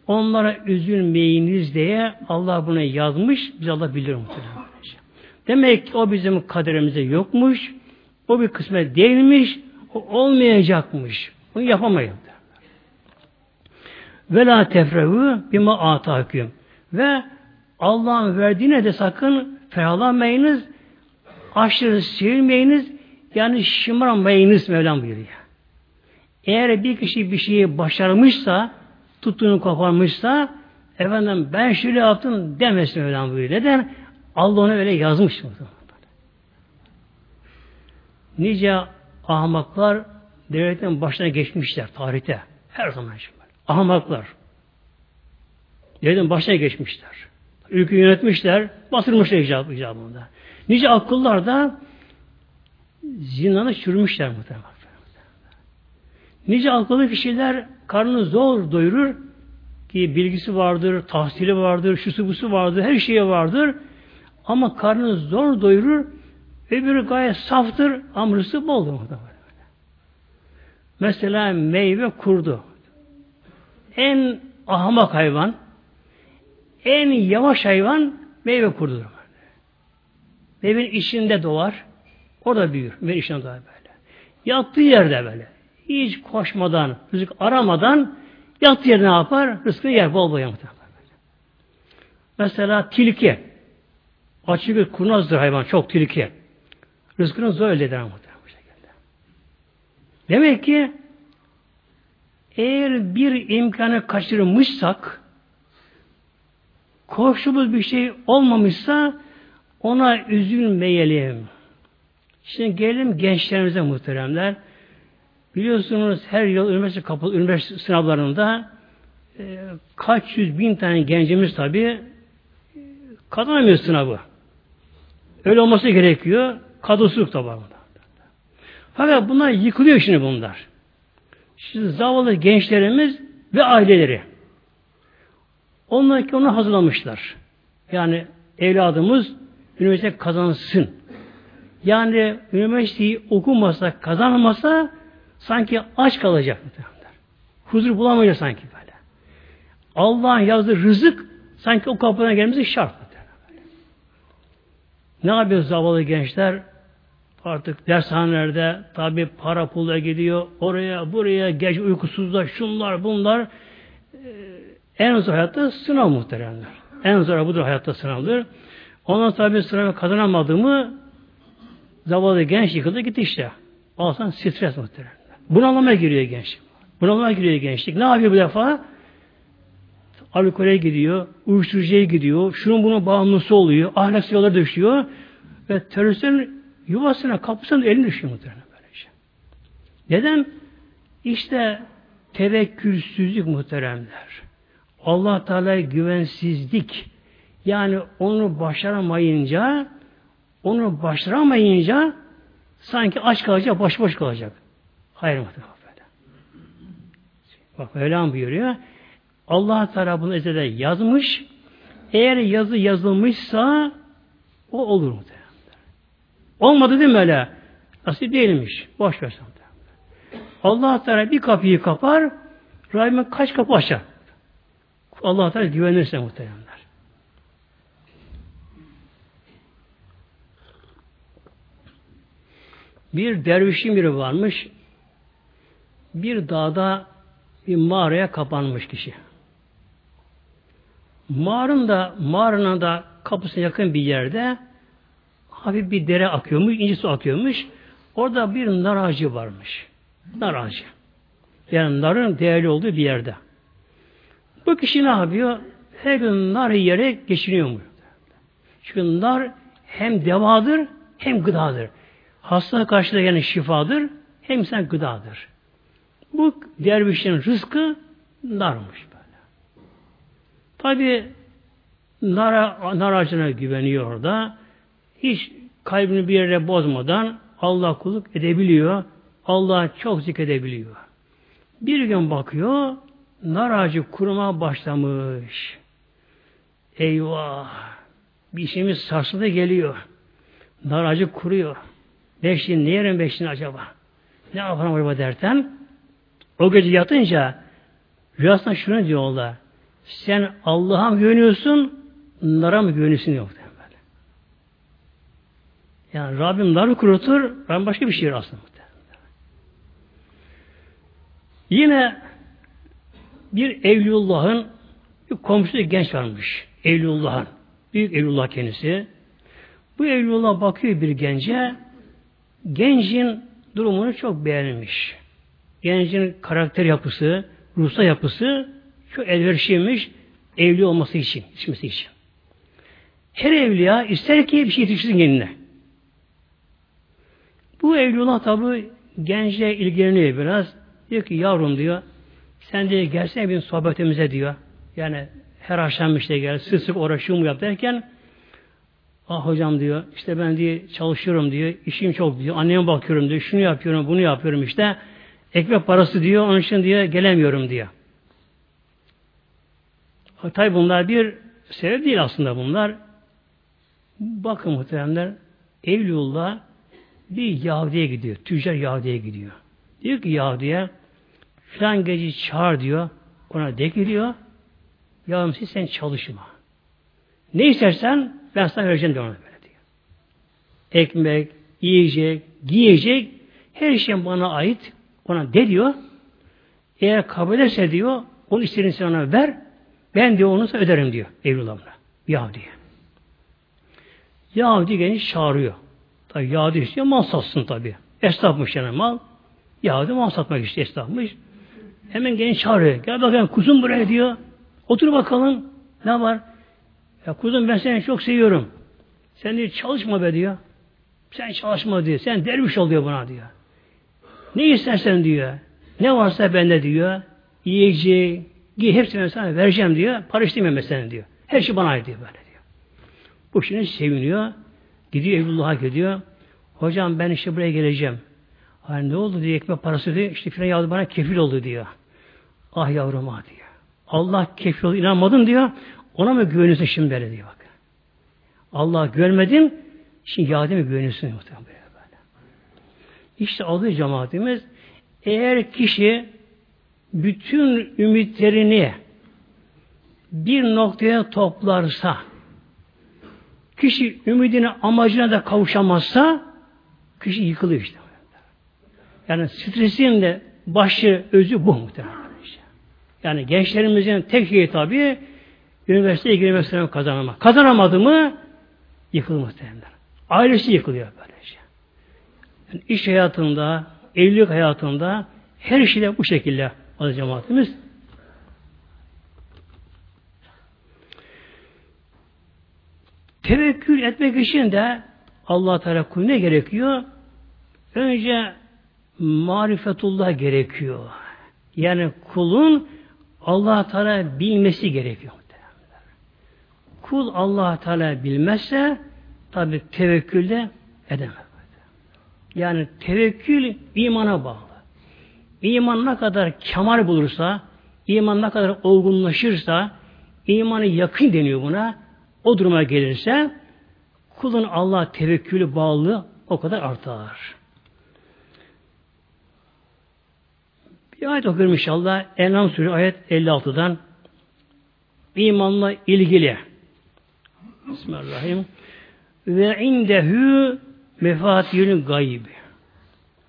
onlara üzülmeyiniz diye Allah buna yazmış. Biz Allah bilir muhtemelen. Demek ki o bizim kaderimize yokmuş. O bir kısmet değilmiş. O olmayacakmış. Bunu yapamayız. Ve la tefrehu bima ataküm. Ve Allah'ın verdiğine de sakın ferahlanmayınız. Aşırı sevilmeyiniz. Yani şımarmayınız Mevlam buyuruyor. Eğer bir kişi bir şeyi başarmışsa, tuttuğunu koparmışsa, efendim ben şöyle yaptım demesin Mevlam buyuruyor. Neden? Allah onu öyle yazmış. Nice ahmaklar devletin başına geçmişler tarihte. Her zaman için. Ahmaklar. Devletin başına geçmişler. Ülke yönetmişler, basırmışlar icabı, icabında. Nice akıllar da zindanı çürümüşler muhtemelen. Nice akıllı kişiler karnını zor doyurur ki bilgisi vardır, tahsili vardır, şusu busu vardır, her şeye vardır. Ama karnını zor doyurur, öbürü gayet saftır, amrısı boldur muhtemelen. Mesela meyve kurdu. En ahmak hayvan, en yavaş hayvan meyve kurdudur. Meyvenin içinde doğar, orada büyür. Meyvenin içinde doğar böyle. Yattığı yerde böyle. Hiç koşmadan, rızık aramadan yattığı yerde ne yapar? Rızkını yer, bol bol yapar. Mesela tilki. Açık bir kurnazdır hayvan, çok tilki. Rızkını zor elde eder muhtemelen bu şekilde. Demek ki eğer bir imkanı kaçırmışsak koştuğumuz bir şey olmamışsa ona üzülmeyelim. Şimdi gelelim gençlerimize muhteremler. Biliyorsunuz her yıl üniversite kapalı üniversite sınavlarında e, kaç yüz bin tane gencimiz tabi e, kazanamıyor sınavı. Öyle olması gerekiyor. Kadrosuzluk da var. Fakat bunlar yıkılıyor şimdi bunlar. Şimdi zavallı gençlerimiz ve aileleri. Onlar ki onu hazırlamışlar. Yani evladımız üniversite kazansın. Yani üniversiteyi okumasa, kazanmasa sanki aç kalacak. Huzur bulamayacak sanki böyle. Allah'ın yazdığı rızık sanki o kapıdan gelmesi şart. Ne yapıyor zavallı gençler? Artık dershanelerde tabi para pula gidiyor. Oraya buraya geç uykusuzlar şunlar bunlar. Ee, en zor hayatta sınav muhteremler. En zor budur hayatta sınavdır. Ondan tabi sınavı kazanamadığımı zavallı genç yıkıldı gitti işte. Alsan stres muhteremler. Bunalıma giriyor genç. Bunalıma giriyor gençlik. Ne yapıyor bu defa? Alkole gidiyor, uyuşturucuya gidiyor, şunun bunun bağımlısı oluyor, ahlak yollara düşüyor ve teröristlerin yuvasına, kapısına elini düşüyor muhtemelen böylece. Neden? İşte tevekkülsüzlük muhteremler. Allah Teala güvensizlik. Yani onu başaramayınca onu başaramayınca sanki aç kalacak, baş boş kalacak. Hayır muhtemelen. Bak Mevlam buyuruyor. Allah Teala bunu ezelde yazmış. Eğer yazı yazılmışsa o olur mu? Olmadı değil mi öyle? Nasip değilmiş. Boş versen. Allah Teala bir kapıyı kapar, Rahim'e kaç kapı açar. Allah Teala güvenirse muhteremler. Bir dervişin biri varmış. Bir dağda bir mağaraya kapanmış kişi. Mağaranın da mağaranın da kapısına yakın bir yerde hafif bir dere akıyormuş, ince su akıyormuş. Orada bir nar ağacı varmış. Nar ağacı. Yani narın değerli olduğu bir yerde. Bu kişi ne yapıyor? Her gün nar yiyerek geçiniyor Çünkü nar hem devadır hem gıdadır. Hasta karşıda yani şifadır hem sen gıdadır. Bu dervişin rızkı narmış. Tabi nar, nar ağacına güveniyor orada. Hiç kalbini bir yere bozmadan Allah kulluk edebiliyor. Allah çok zikredebiliyor. Bir gün bakıyor, nar ağacı kuruma başlamış. Eyvah! Bir işimiz sarsıda geliyor. Nar ağacı kuruyor. Beşliğin ne yerim beşliğin acaba? Ne yapalım acaba derken o gece yatınca rüyasında şunu diyorlar. Sen Allah'a mı güveniyorsun, nara mı güveniyorsun yok böyle. Yani Rabbim narı kurutur, Rabbim başka bir şey aslında. Yine bir Evliyullah'ın bir komşu genç varmış. Evliyullah'ın. Büyük Evliyullah kendisi. Bu Evliyullah bakıyor bir gence. Gencin durumunu çok beğenmiş. Gencin karakter yapısı, ruhsal yapısı çok elverişliymiş evli olması için, içmesi için. Her evliya ister ki bir şey yetiştirsin kendine. Bu evliyullah tabi gence ilgileniyor biraz. Diyor ki yavrum diyor sen diye gelsene bir sohbetimize diyor. Yani her akşam işte gel sık sık uğraşıyorum yap derken ah hocam diyor işte ben diye çalışıyorum diyor işim çok diyor anneme bakıyorum diyor şunu yapıyorum bunu yapıyorum işte ekmek parası diyor onun için diye gelemiyorum diyor. Tabi bunlar bir sebep değil aslında bunlar. Bakın muhteremler Evliullah bir Yahudi'ye gidiyor. Tüccar Yahudi'ye gidiyor. Diyor ki Yahudi'ye filan gece çağır diyor. Ona de gidiyor. Yavrum siz sen çalışma. Ne istersen ben sana vereceğim diyor ona böyle diyor. Ekmek, yiyecek, giyecek her şey bana ait. Ona de diyor. Eğer kabul ederse diyor onun istediğini sana ver. Ben diyor onu öderim diyor Evlulah'ına. Yahudi. Yahudi genç çağırıyor. Tabi Yahudi istiyor mal satsın tabi. Esnafmış yani mal. Yahudi mal satmak istiyor esnafmış. Hemen genç çağırıyor. Gel bakayım kuzum buraya diyor. Otur bakalım. Ne var? Ya kuzum ben seni çok seviyorum. Sen diyor çalışma be diyor. Sen çalışma diyor. Sen derviş ol diyor buna diyor. Ne istersen diyor. Ne varsa bende diyor. Yiyecek, giy hepsini sana vereceğim diyor. Para istemem mesela diyor. Her şey bana ait diyor böyle diyor. Bu şimdi seviniyor. Gidiyor Evlullah'a gidiyor. Hocam ben işte buraya geleceğim. Hani ne oldu diye ekmek parası diyor. İşte filan yavru bana kefil oldu diyor. Ah yavrum ah diyor. Allah kefil oldu inanmadın diyor. Ona mı güveniyorsun şimdi böyle diyor bak. Allah görmedin. Şimdi mi güveniyorsun? Böyle böyle. İşte adı cemaatimiz eğer kişi bütün ümitlerini bir noktaya toplarsa kişi ümidine amacına da kavuşamazsa kişi yıkılıyor işte. Yani stresin de başı özü bu muhtemelen. Yani gençlerimizin tek şeyi tabi üniversiteye girmek sınavı kazanmak. Kazanamadı mı yıkılır muhtemelen. Ailesi yıkılıyor böylece. Yani iş hayatında, evlilik hayatında her şeyde bu şekilde adı cemaatimiz. Tevekkül etmek için de Allah Teala ne gerekiyor? Önce marifetullah gerekiyor. Yani kulun Allah Teala bilmesi gerekiyor. Kul Allah Teala bilmezse tabi tevekkülde edemez. Yani tevekkül imana bağlı. İman ne kadar kemal bulursa, iman ne kadar olgunlaşırsa, imanı yakın deniyor buna, o duruma gelirse kulun Allah tevekkülü bağlı o kadar artar. Bir ayet okuyorum inşallah. Enam Suresi ayet 56'dan imanla ilgili. Bismillahirrahmanirrahim. Ve indehu mefatihül gayb.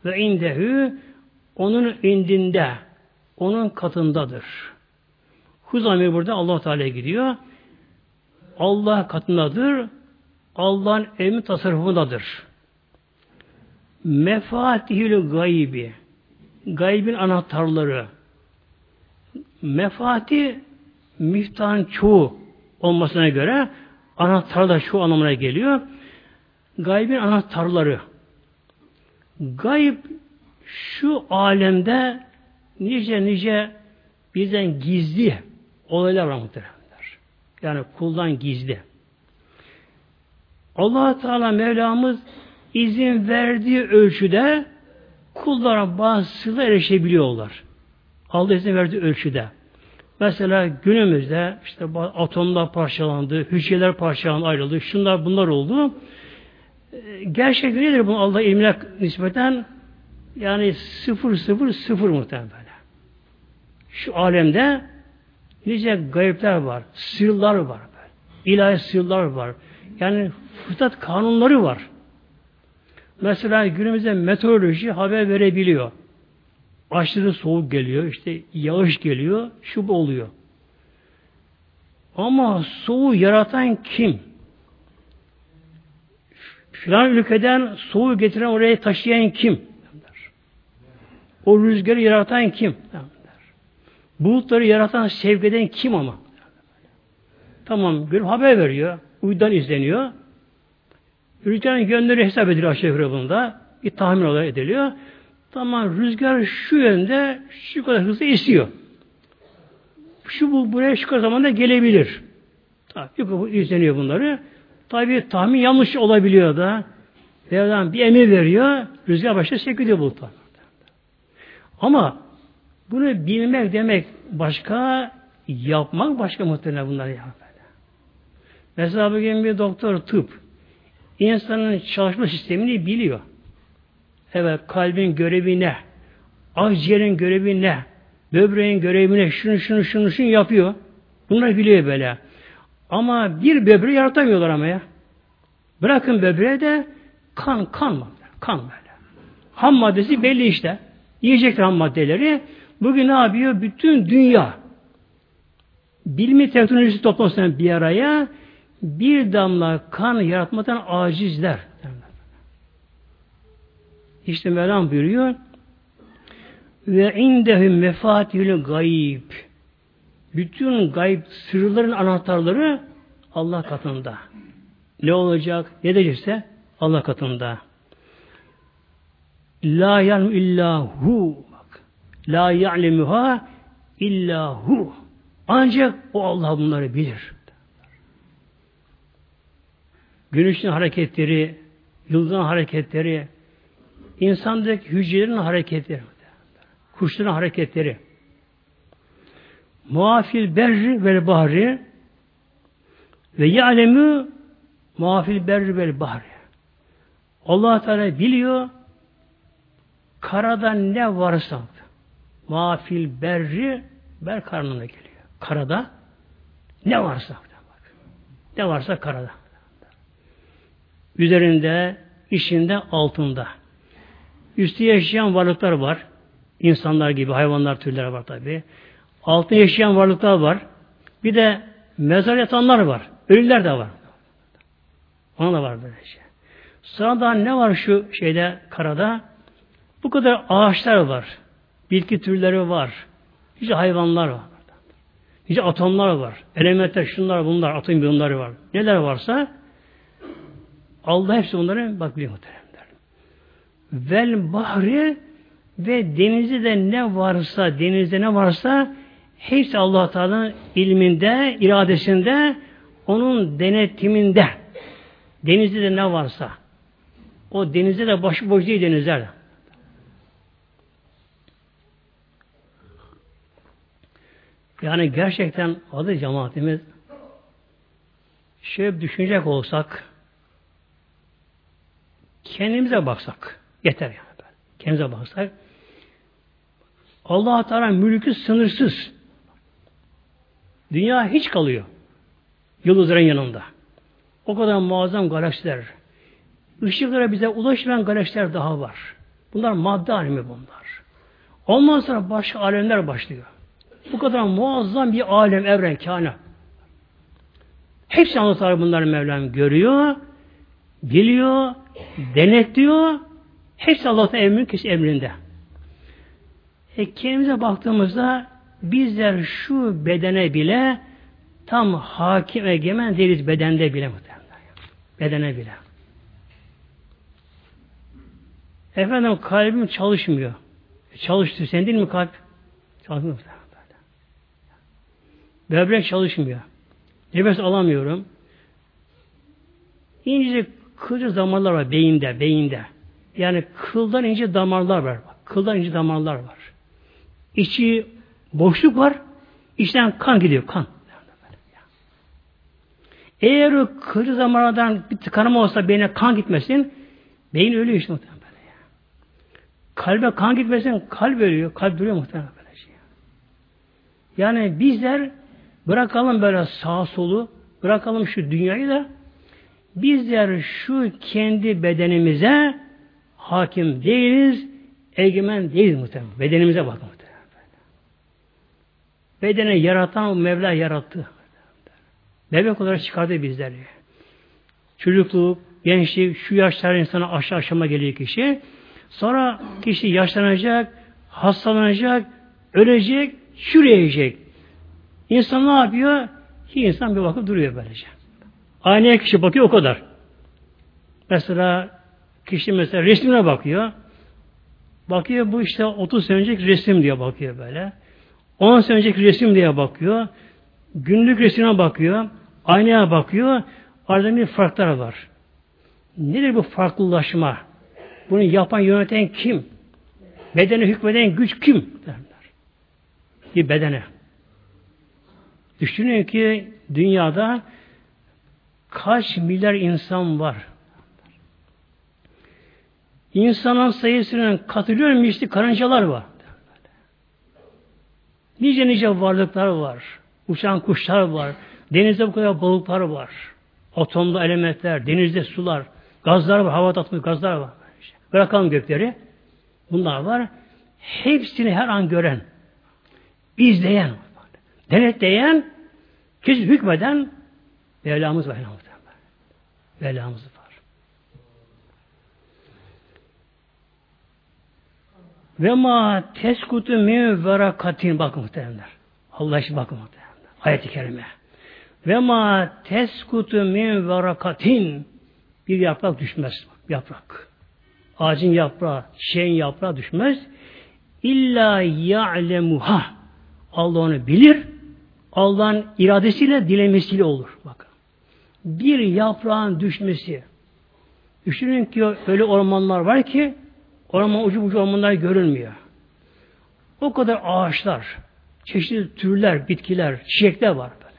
Ve indehu onun indinde, onun katındadır. Huzami burada allah Teala gidiyor. Allah katındadır. Allah'ın emri tasarrufundadır. Mefatihül gaybi. Gaybin anahtarları. Mefati miftahın çoğu olmasına göre anahtar da şu anlamına geliyor. Gaybin anahtarları. Gayb şu alemde nice nice bizden gizli olaylar var muhteremler. Yani kuldan gizli. allah Teala Mevlamız izin verdiği ölçüde kullara bazısıyla erişebiliyorlar. Allah izin verdiği ölçüde. Mesela günümüzde işte atomlar parçalandı, hücreler parçalandı, ayrıldı, şunlar bunlar oldu. Ee, gerçekten nedir bu Allah ilmine nispeten? Yani sıfır sıfır sıfır muhtemelen böyle. Şu alemde nice gayipler var, sırlar var. Böyle. İlahi sırlar var. Yani fıtrat kanunları var. Mesela günümüzde meteoroloji haber verebiliyor. Aşırı soğuk geliyor, işte yağış geliyor, şu oluyor. Ama soğuğu yaratan kim? Filan ülkeden soğuğu getiren oraya taşıyan kim? O rüzgarı yaratan kim? Bulutları yaratan sevgiden kim ama? Tamam, görüp haber veriyor. Uydan izleniyor. Rüzgarın yönleri hesap ediliyor aşağı yukarı bunda. Bir tahmin olarak ediliyor. Tamam rüzgar şu yönde şu kadar hızlı esiyor. Şu bu buraya şu kadar zamanda gelebilir. Tabii izleniyor bunları. Tabi tahmin yanlış olabiliyor da. Mevlam bir emir veriyor. Rüzgar başta sekiliyor bulutlar. Ama bunu bilmek demek başka, yapmak başka muhtemelen bunları yapmak. Mesela bugün bir doktor tıp insanın çalışma sistemini biliyor. Evet kalbin görevi ne? Akciğerin görevi ne? Böbreğin görevi ne? Şunu şunu şunu şunu yapıyor. Bunları biliyor böyle. Ama bir böbreği yaratamıyorlar ama ya. Bırakın böbreğe de kan, kan mı? Kan böyle. Ham maddesi belli işte. Yiyecekler ham maddeleri. Bugün ne yapıyor? Bütün dünya bilimi teknolojisi toplamasına bir araya bir damla kan yaratmadan acizler. İşte Mevlam buyuruyor ve indehum mefatihül gayb bütün gayb sırların anahtarları Allah katında. Ne olacak, ne diyecekse Allah katında. La ya'lemu illahu bak. La ya'lemuha illahu. Ancak o Allah bunları bilir. Güneşin hareketleri, yıldızın hareketleri, insandaki hücrelerin hareketleri, kuşların hareketleri, muafil berri vel bahri ve ya'lemü muafil berri vel bahri. Allah Teala biliyor karada ne varsa muafil berri ber karnına geliyor. Karada ne varsa bak. Ne varsa karada. Üzerinde, içinde, altında. Üstü yaşayan varlıklar var. İnsanlar gibi, hayvanlar türleri var tabi. Altında yaşayan varlıklar var. Bir de mezar yatanlar var. Ölüler de var. Ona da var böyle şey. Sonra ne var şu şeyde karada? Bu kadar ağaçlar var. Bitki türleri var. Nice hayvanlar var. Nice atomlar var. Elementler, şunlar, bunlar, atom biyonları var. Neler varsa Allah hepsi onları bak biliyor muhteremler. Vel bahri ve denizde de ne varsa, denizde ne varsa hepsi Allah Teala'nın ilminde, iradesinde, onun denetiminde. Denizde de ne varsa. O denizde de başıboş değil denizler. Yani gerçekten adı cemaatimiz şöyle düşünecek olsak kendimize baksak yeter yani. Kendimize baksak Allah Teala mülkü sınırsız. Dünya hiç kalıyor. Yıldızların yanında. O kadar muazzam galaksiler. Işıklara bize ulaşmayan galaksiler daha var. Bunlar madde alemi bunlar. Ondan sonra başka alemler başlıyor. Bu kadar muazzam bir alem, evren, kainat. Hepsi Allah bunları Mevlam görüyor, biliyor, denetliyor. Hepsi Allah'ın emrin kişi emrinde. E kendimize baktığımızda bizler şu bedene bile tam hakim egemen değiliz bedende bile muhtemelen. Bedene bile. Efendim kalbim çalışmıyor. E, çalıştı. Sen değil mi kalp? Çalışmıyor. Böbrek çalışmıyor. Nefes alamıyorum. İnce kılcı damarlar var beyinde, beyinde. Yani kıldan ince damarlar var. Kıldan ince damarlar var. İçi boşluk var. İçten kan gidiyor, kan. Eğer o kılcı damarlardan bir tıkanma olsa beyne kan gitmesin, beyin ölüyor işte muhtemelen. Kalbe kan gitmesin, kalp ölüyor. Kalp duruyor muhtemelen. Yani bizler Bırakalım böyle sağ solu, bırakalım şu dünyayı da bizler şu kendi bedenimize hakim değiliz, egemen değiliz muhtemelen. Bedenimize bakın muhtemelen. Bedeni yaratan Mevla yarattı. Bebek olarak çıkardı bizleri. Çocukluk, gençlik, şu yaşlar insana aşağı aşama geliyor kişi. Sonra kişi yaşlanacak, hastalanacak, ölecek, çürüyecek. İnsan ne yapıyor? Ki insan bir bakıp duruyor böylece. Aynaya kişi bakıyor o kadar. Mesela kişi mesela resmine bakıyor. Bakıyor bu işte 30 sene önceki resim diye bakıyor böyle. 10 sene önceki resim diye bakıyor. Günlük resmine bakıyor. Aynaya bakıyor. Arada bir farklar var. Nedir bu farklılaşma? Bunu yapan, yöneten kim? Bedene hükmeden güç kim? Derler. Bir bedene. Düşünün ki dünyada kaç milyar insan var. İnsanın sayısının katılıyor misli karıncalar var. Nice nice varlıklar var. Uçan kuşlar var. Denizde bu kadar balıklar var. Atomlu elementler, denizde sular, gazlar var, hava atmış gazlar var. Bırakalım gökleri. Bunlar var. Hepsini her an gören, izleyen, denetleyen, kesin hükmeden Mevlamız var. Mevlamız var. Ve ma teskutu min verakatin bakın muhteremler. Allah için bakın muhteremler. Ayet-i kerime. Ve ma teskutu min verakatin bir yaprak düşmez. Yaprak. Ağacın yaprağı, şeyin yaprağı düşmez. İlla ya'lemuha. Allah onu bilir. Allah'ın iradesiyle, dilemesiyle olur. Bakın. Bir yaprağın düşmesi. Düşünün ki öyle ormanlar var ki orman ucu ucu ormanlar görünmüyor. O kadar ağaçlar, çeşitli türler, bitkiler, çiçekler var. Böyle.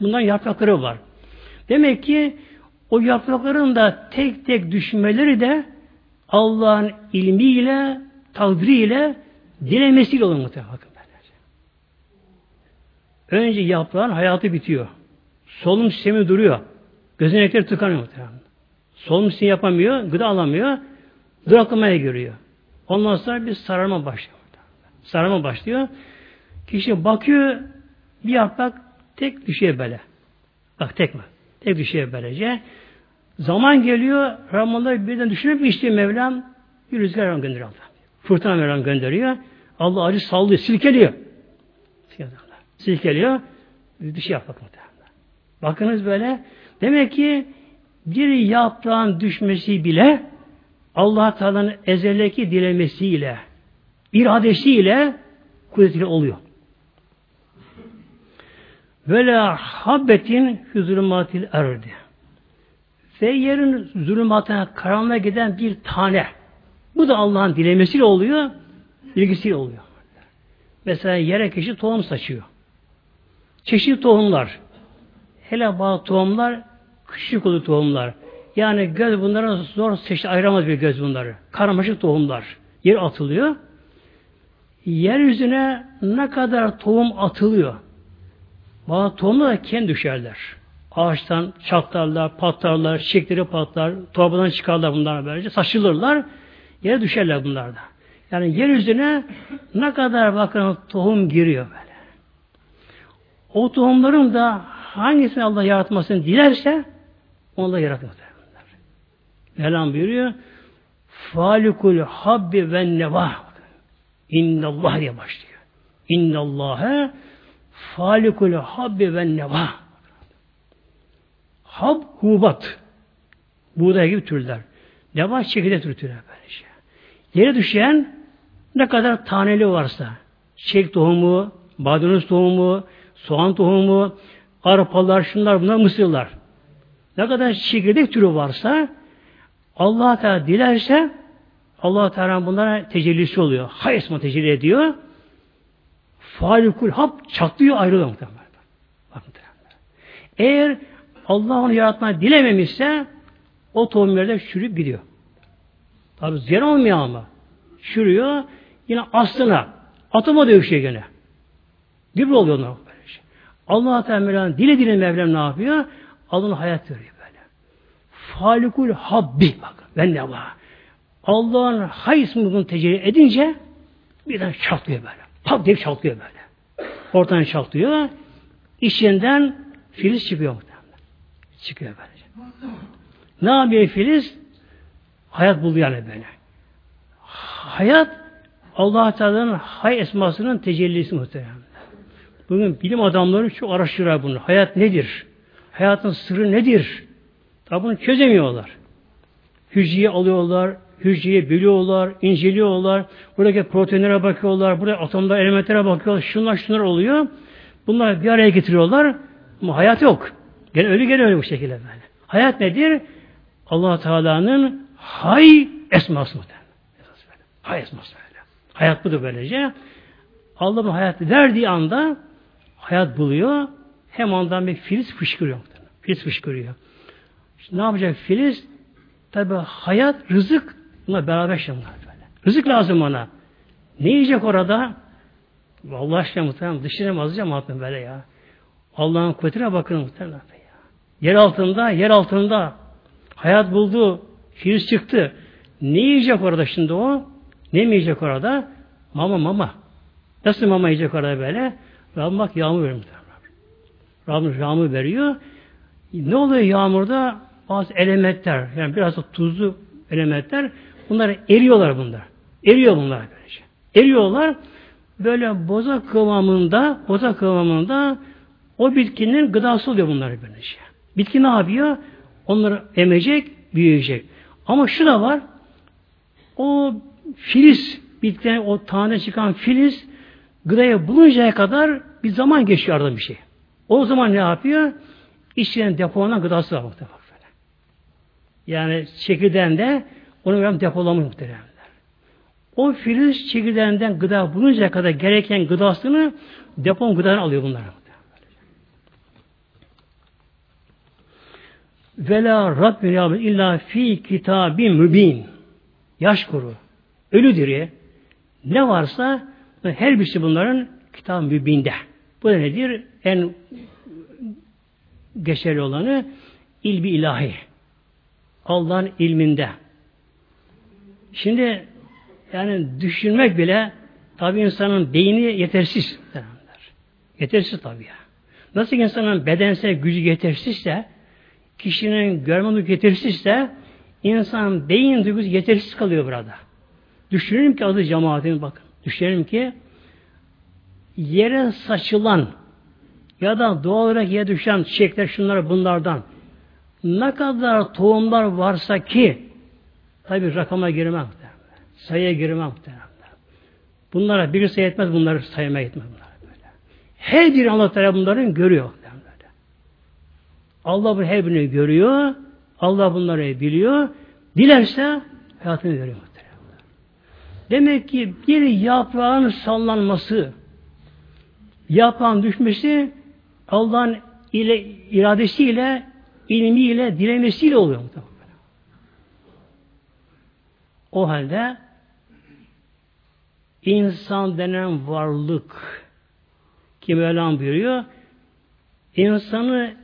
Bunların yaprakları var. Demek ki o yaprakların da tek tek düşmeleri de Allah'ın ilmiyle, takdiriyle, dilemesiyle olur muhtemelen. Önce yaprağın hayatı bitiyor. Solunum sistemi duruyor. Gözenekleri tıkanıyor muhtemelen. Solunum sistemi yapamıyor, gıda alamıyor, duraklamaya görüyor. Ondan sonra bir sararma başlıyor. Sararma başlıyor. Kişi bakıyor, bir yaprak tek düşüyor böyle. Bak tek mi? Tek düşüyor böylece. Zaman geliyor, Ramazan'da birden düşünüp mi işte Mevlam bir rüzgar gönderiyor. Fırtına Mevlam gönderiyor. Allah acı sallıyor, silkeliyor. Silkeliyor. Bir şey yapmak muhtemelen. Bakınız böyle. Demek ki bir yaprağın düşmesi bile Allah Teala'nın ezeldeki dilemesiyle, iradesiyle kudretiyle oluyor. Böyle habbetin hüzülümatil erdi. Ve yerin zulümatına karanlığa giden bir tane. Bu da Allah'ın dilemesiyle oluyor, ilgisiyle oluyor. Mesela yere kişi tohum saçıyor. Çeşitli tohumlar. Hele bazı tohumlar küçük olur tohumlar. Yani göz bunlara zor seçti, ayıramaz bir göz bunları. Karmaşık tohumlar. Yer atılıyor. Yeryüzüne ne kadar tohum atılıyor. Bazı tohumlar da kendi düşerler. Ağaçtan çatlarlar, patlarlar, çiçekleri patlar, torbadan çıkarlar bunlar böylece. Saçılırlar, yere düşerler bunlar da. Yani yeryüzüne ne kadar bakın tohum giriyor böyle. O tohumların da hangisini Allah yaratmasını dilerse onu da yaratıyor. Mevlam buyuruyor Falikul habbi ve neva İnnallah diye başlıyor. İnnallâhe falikul habbi ve neva Hab, hubat. Buğday gibi türler. Neva çekirdek türü türler böyle şey. Yere düşen ne kadar taneli varsa çiçek tohumu, badanoz tohumu, soğan tohumu, arpalar, şunlar bunlar mısırlar. Ne kadar çekirdek türü varsa Allah Teala dilerse Allah Teala bunlara tecellisi oluyor. Hayesma tecelli ediyor. Falikul hap çatlıyor ayrılıyor muhtemelen. Bakın Eğer Allah onu yaratmayı dilememişse o tohum yerde çürüyüp gidiyor. Tabi ziyan olmuyor ama. Çürüyor. Yine aslına atoma dövüşüyor gene. Gübre oluyor onlar. Allah Teala dile dile Mevlam ne yapıyor? Allah'ın hayat veriyor böyle. Falikul habbi bak. Ben ne var? Allah'ın hay ismi bunu tecelli edince birden çatlıyor böyle. Pat diye çatlıyor böyle. Ortadan çatlıyor. İçinden filiz çıkıyor muhtemelen. Çıkıyor böyle. Ne yapıyor filiz? Hayat buluyor yani böyle. Hayat Allah Teala'nın hay esmasının tecellisi muhtemelen. Bugün bilim adamları çok araştırıyor bunu. Hayat nedir? Hayatın sırrı nedir? Tabi bunu çözemiyorlar. Hücreyi alıyorlar, hücreyi bölüyorlar, inceliyorlar. Buradaki proteinlere bakıyorlar, burada atomlar, elementlere bakıyorlar. Şunlar şunlar oluyor. Bunlar bir araya getiriyorlar. Ama hayat yok. Gene ölü gene öyle bu şekilde böyle. Hayat nedir? allah Teala'nın hay esması. Hay esması böyle. Hayat budur böylece. Allah'ın hayatı verdiği anda hayat buluyor. Hem ondan bir filiz fışkırıyor. Filiz fışkırıyor. İşte ne yapacak filiz? Tabi hayat, rızık buna beraber yaşamlar böyle. Rızık lazım ona. Ne yiyecek orada? Allah aşkına muhtemelen dışına mı azıcam muhtemelen böyle ya. Allah'ın kuvvetine bakın muhtemelen ya. Yer altında, yer altında hayat buldu, filiz çıktı. Ne yiyecek orada şimdi o? Ne yiyecek orada? Mama mama. Nasıl mama yiyecek orada böyle? Rabbim bak yağmur veriyor. Rabbim yağmur veriyor. Ne oluyor yağmurda? Bazı elementler, yani biraz da tuzlu elementler, bunlar eriyorlar bunlar. Eriyor bunlar böylece. Eriyorlar, böyle boza kıvamında, boza kıvamında o bitkinin gıdası oluyor bunlar böylece. Bitki ne yapıyor? Onları emecek, büyüyecek. Ama şu da var, o filiz, bitkiden o tane çıkan filiz, gıdaya buluncaya kadar bir zaman geçiyor arada bir şey. O zaman ne yapıyor? İçine depolanan gıdası var muhtemelen. Yani çekirdeğinde onu ben depolamış muhtemelen. O filiz çekirdeğinden gıda buluncaya kadar gereken gıdasını depon gıdanı alıyor bunlar. Vela Rabbin illa fi kitabin mübin. Yaş kuru. Ölü diri. Ne varsa her birisi bunların kitab mübinde. Bu da nedir? En geçerli olanı ilbi ilahi. Allah'ın ilminde. Şimdi yani düşünmek bile tabi insanın beyni yetersiz. Yetersiz tabi ya. Nasıl insanın bedensel gücü yetersizse, kişinin görme duygusu yetersizse, insan beyin duygusu yetersiz kalıyor burada. Düşünelim ki adı cemaatin bakın. Düşünelim ki yere saçılan ya da doğal olarak yere düşen çiçekler şunlar bunlardan ne kadar tohumlar varsa ki tabi rakama girmem sayıya girmem bunlara bir sayı etmez bunları saymaya etmez bunlar böyle. her bir Allah Teala bunların görüyor. Allah bu her birini görüyor Allah bunları biliyor dilerse hayatını veriyor Demek ki bir yaprağın sallanması yaprağın düşmesi Allah'ın ile iradesiyle, ilmiyle, dilemesiyle oluyor. O halde insan denen varlık ki Mevlam buyuruyor insanı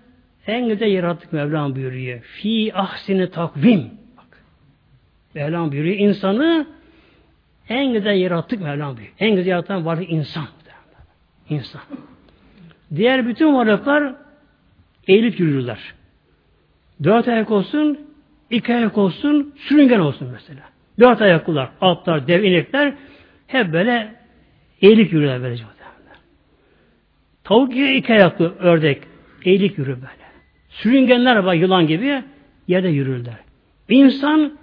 en güzel yarattık Mevlam buyuruyor. Fi ahsini takvim. Bak. Mevlam buyuruyor insanı en güzel yarattık Mevlam buyuruyor. En güzel yaratan varlık insan. İnsan. Diğer bütün varlıklar eğilip yürürler. Dört ayak olsun, iki ayak olsun, sürüngen olsun mesela. Dört ayaklılar, atlar, dev, inekler hep böyle eğilik yürürler böylece. Tavuk gibi iki ayaklı ördek eğilik yürür böyle. Sürüngenler var yılan gibi yerde yürürler. İnsan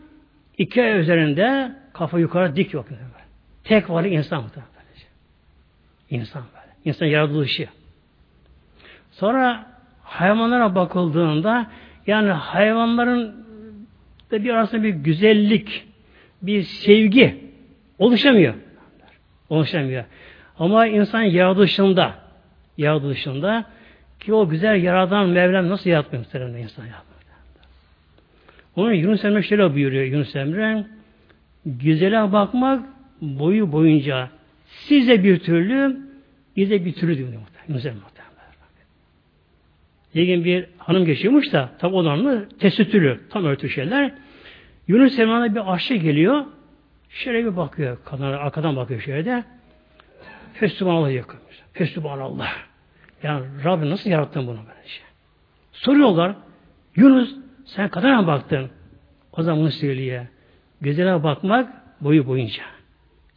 iki ayak üzerinde kafa yukarı dik yok. Böyle. Tek varlık insan mı? İnsan böyle. İnsan yaratılışı. Sonra hayvanlara bakıldığında yani hayvanların da bir arasında bir güzellik, bir sevgi oluşamıyor. Oluşamıyor. Ama insan yaratılışında yaratılışında ki o güzel yaradan Mevlam nasıl yaratmıyor muhtemelen insan yapmıyor. Onun Yunus Emre şöyle buyuruyor Yunus Emre güzele bakmak boyu boyunca size bir türlü bize bir türlü diyor Emre bir bir hanım geçiyormuş da tam olanlı tesütülü tam örtü şeyler. Yunus Emre'ne bir aşçı geliyor. Şöyle bir bakıyor. Kadına arkadan bakıyor şöyle de. Fesubhanallah yakın. Fesubhanallah. Yani Rabbim nasıl yarattın bunu böyle şey. Soruyorlar. Yunus sen kadına baktın. O zaman bunu söylüyor. Gözele bakmak boyu boyunca.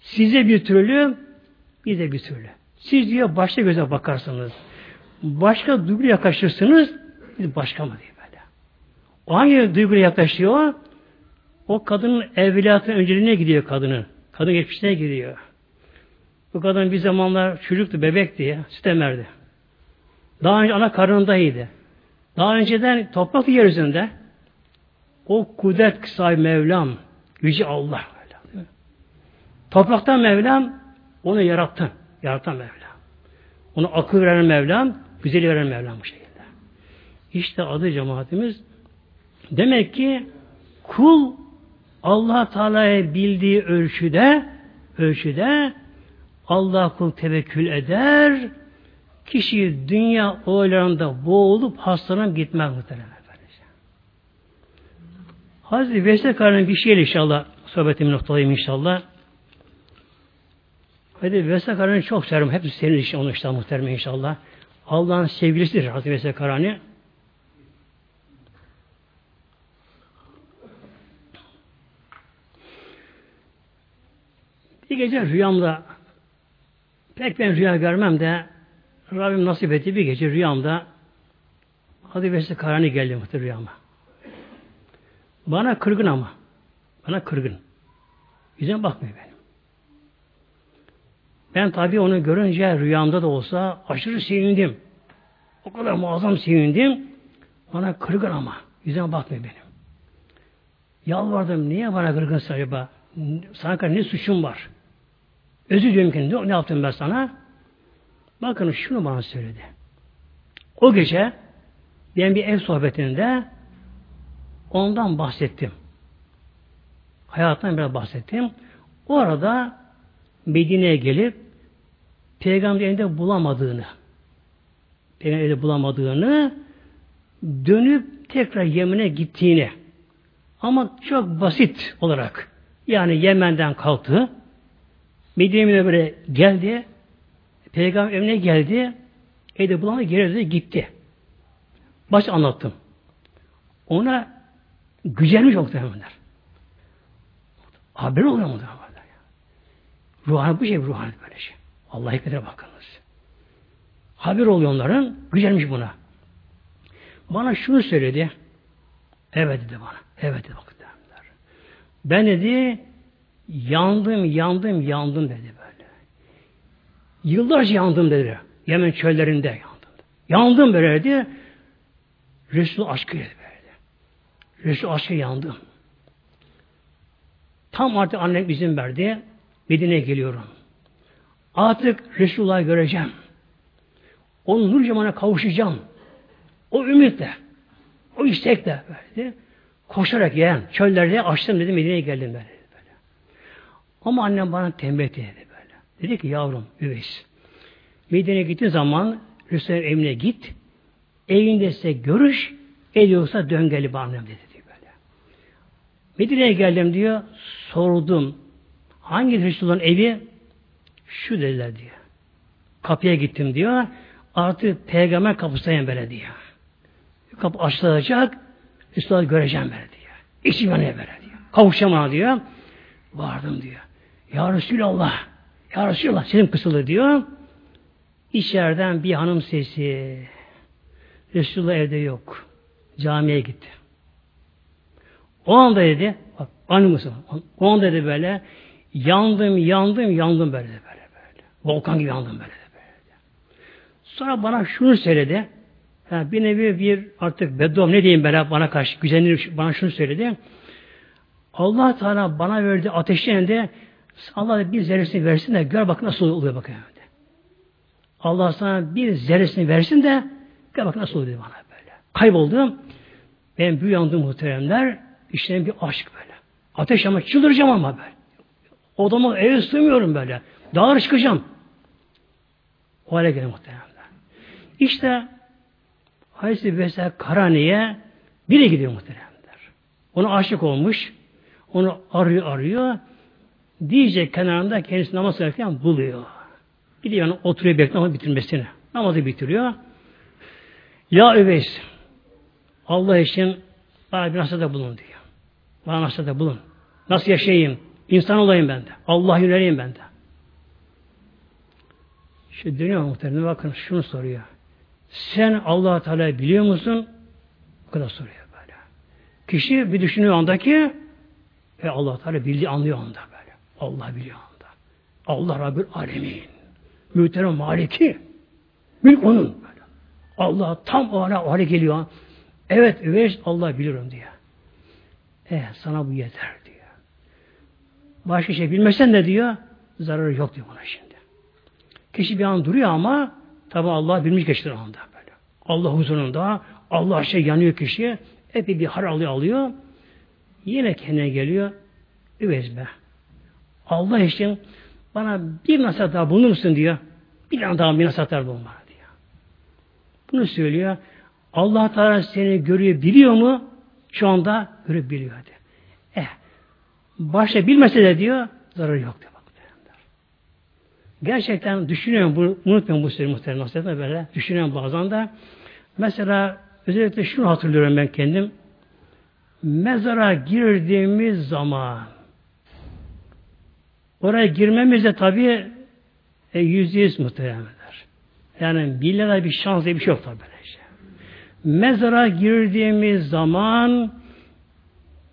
Size bir türlü, bize bir türlü. Siz diyor başta göze bakarsınız. Başka duygu yaklaşırsınız, biz başka mı diye böyle. O hangi duyguyla yaklaşıyor? O kadının evliyatının önceliğine gidiyor kadının. Kadın geçmişine gidiyor. Bu kadın bir zamanlar çocuktu, bebekti ya, süt emerdi. Daha önce ana karnındaydı. Daha önceden toprak yeryüzünde o kudret sahibi Mevlam, Yüce Allah. Topraktan Mevlam onu yarattı. Yaratan Mevlam. Onu akıl veren Mevlam, güzeli veren Mevlam bu şekilde. İşte adı cemaatimiz. Demek ki kul Allah Teala'yı bildiği ölçüde ölçüde Allah kul tevekkül eder. Kişi dünya oylarında boğulup hastalanıp gitmez muhtemelen. Hazreti Vesekar'ın bir şeyle inşallah sohbetimi noktalayayım inşallah. Hadi Vesekar'ın çok severim. Hep senin için onu işte muhterem inşallah. Allah'ın sevgilisidir Hazreti Vesekar'ını. Bir gece rüyamda pek ben rüya görmem de Rabbim nasip etti bir gece rüyamda Hadi Vesile Karani geldi muhtemelen rüyama. Bana kırgın ama. Bana kırgın. Yüzüne bakmıyor benim. Ben tabii onu görünce rüyamda da olsa aşırı sevindim. O kadar muazzam sevindim. Bana kırgın ama. Yüzüne bakmıyor benim. Yalvardım. Niye bana kırgınsın acaba? Sana ne suçum var? Özür diliyorum ki ne, ne yaptım ben sana? Bakın şunu bana söyledi. O gece ben bir ev sohbetinde ondan bahsettim. Hayattan biraz bahsettim. O arada Medine'ye gelip Peygamber elinde bulamadığını Peygamber elinde bulamadığını dönüp tekrar Yemen'e gittiğini ama çok basit olarak yani Yemen'den kalktı Medine'ye böyle geldi Peygamber evine geldi evde bulamadı geri gitti. Baş anlattım. Ona gücenmiş muhtemelenler. Haber oluyor muhtemelen. Ruhani bu şey ruhani böyle şey. Allah hikmete bakınız. Haber oluyor onların. Güzelmiş buna. Bana şunu söyledi. Evet dedi bana. Evet dedi bakın. Ben dedi yandım, yandım, yandım dedi böyle. Yıllarca yandım dedi. Yemen çöllerinde yandım. Yandım böyle dedi. Resul aşkı dedi. Resul aşkı yandım. Tam artık annem izin verdi. Medine'ye geliyorum. Artık Resulullah'ı göreceğim. Onun nur cemana kavuşacağım. O ümitle, o istekle böyle. Koşarak yani çöllerde açtım dedim Medine'ye geldim ben. Böyle. Ama annem bana tembih etti böyle. Dedi ki yavrum Üveys. Medine'ye gittiğin zaman Resulullah evine git. Evinde ise görüş. Ediyorsa dön gel annem dedi. Medine'ye geldim diyor. Sordum. Hangi Resulullah'ın evi? Şu dediler diyor. Kapıya gittim diyor. Artık peygamber kapısındayım böyle diyor. Kapı açılacak. Resulullah göreceğim böyle diyor. İçim yanıyor böyle diyor. Kavuşacağım ona diyor. Vardım diyor. Ya Resulallah. Ya Resulallah sesim kısıldı diyor. İçeriden bir hanım sesi. Resulullah evde yok. Camiye gitti. O anda dedi, bak anımızı, o anda dedi böyle, yandım, yandım, yandım böyle böyle böyle. Volkan gibi yandım böyle böyle. Sonra bana şunu söyledi. Yani bir nevi bir artık beddom ne diyeyim böyle bana karşı gücenir bana şunu söyledi. Allah Teala bana verdi ateşten de Allah bir zerresini versin de gör bak nasıl oluyor bakayım. Allah sana bir zerresini versin de gör bak nasıl oluyor bana böyle. Kayboldum. Ben bir yandım muhteremler. İşte bir aşk böyle. Ateş ama çıldıracağım ama böyle. Odama eve sığmıyorum böyle. Dağlara çıkacağım. O hale geldi muhteremler. İşte Hazreti mesela Karani'ye biri gidiyor muhteremler. Ona aşık olmuş. Onu arıyor arıyor. Diyecek kenarında kendisi namaz kılarken buluyor. Gidiyor yani oturuyor bekliyor namazı bitirmesini. Namazı bitiriyor. Ya Üveys Allah için bana bir nasihatte bulun diyor. Bana nasihatte bulun. Nasıl yaşayayım? İnsan olayım ben de. Allah yöneleyim ben de. Şu dönüyor muhtemelen bakın şunu soruyor. Sen allah Teala biliyor musun? Bu kadar soruyor böyle. Kişi bir düşünüyor andaki ve allah Teala bildiği anlıyor anda böyle. Allah biliyor anda. Allah Rabbül Alemin. Mühterem Maliki. Mülk onun. Böyle. Allah tam o ara o hale geliyor. Evet üveys Allah biliyorum diyor. Eh sana bu yeter diyor. Başka şey bilmesen de diyor zararı yok diyor buna şimdi. Kişi bir an duruyor ama tabi Allah bilmiş geçti anda böyle. Allah huzurunda Allah şey yanıyor kişi. Epey bir har alıyor. Yine kendine geliyor. Üvez be. Allah için bana bir nasihat daha bulunur musun diyor. Bir an daha bir nasihatler bulunma diyor. Bunu söylüyor. Allah Teala seni görüyor, biliyor mu? Şu anda görüp biliyor hadi. Eh, başta bilmese de diyor, zararı yok diyor. Bak, Gerçekten düşünüyorum, bu, unutmayın bu sözü muhtemelen nasihatine böyle. Düşünüyorum bazen de. Mesela özellikle şunu hatırlıyorum ben kendim. Mezara girdiğimiz zaman oraya girmemiz de tabii e, yüzde yüz muhtemelenler. Yani bir bir şans diye bir şey yok tabii mezara girdiğimiz zaman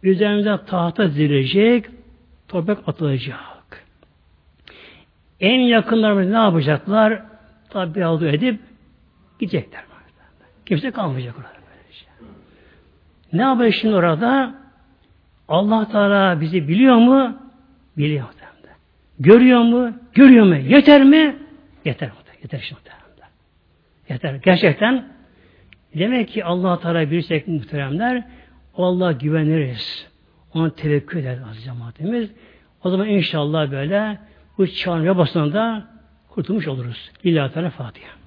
üzerimize tahta dizilecek, toprak atılacak. En yakınlarımız ne yapacaklar? Tabi aldı edip gidecekler. Kimse kalmayacak orada. Ne yapıyor şimdi orada? Allah Teala bizi biliyor mu? Biliyor. Görüyor mu? Görüyor mu? Yeter mi? Yeter. Yeter şimdi. Yeter. Gerçekten Demek ki allah Teala bir muhteremler Allah güveniriz. Ona tevekkül ederiz az cemaatimiz. O zaman inşallah böyle bu çağın yabasından da kurtulmuş oluruz. İlla Teala Fatiha.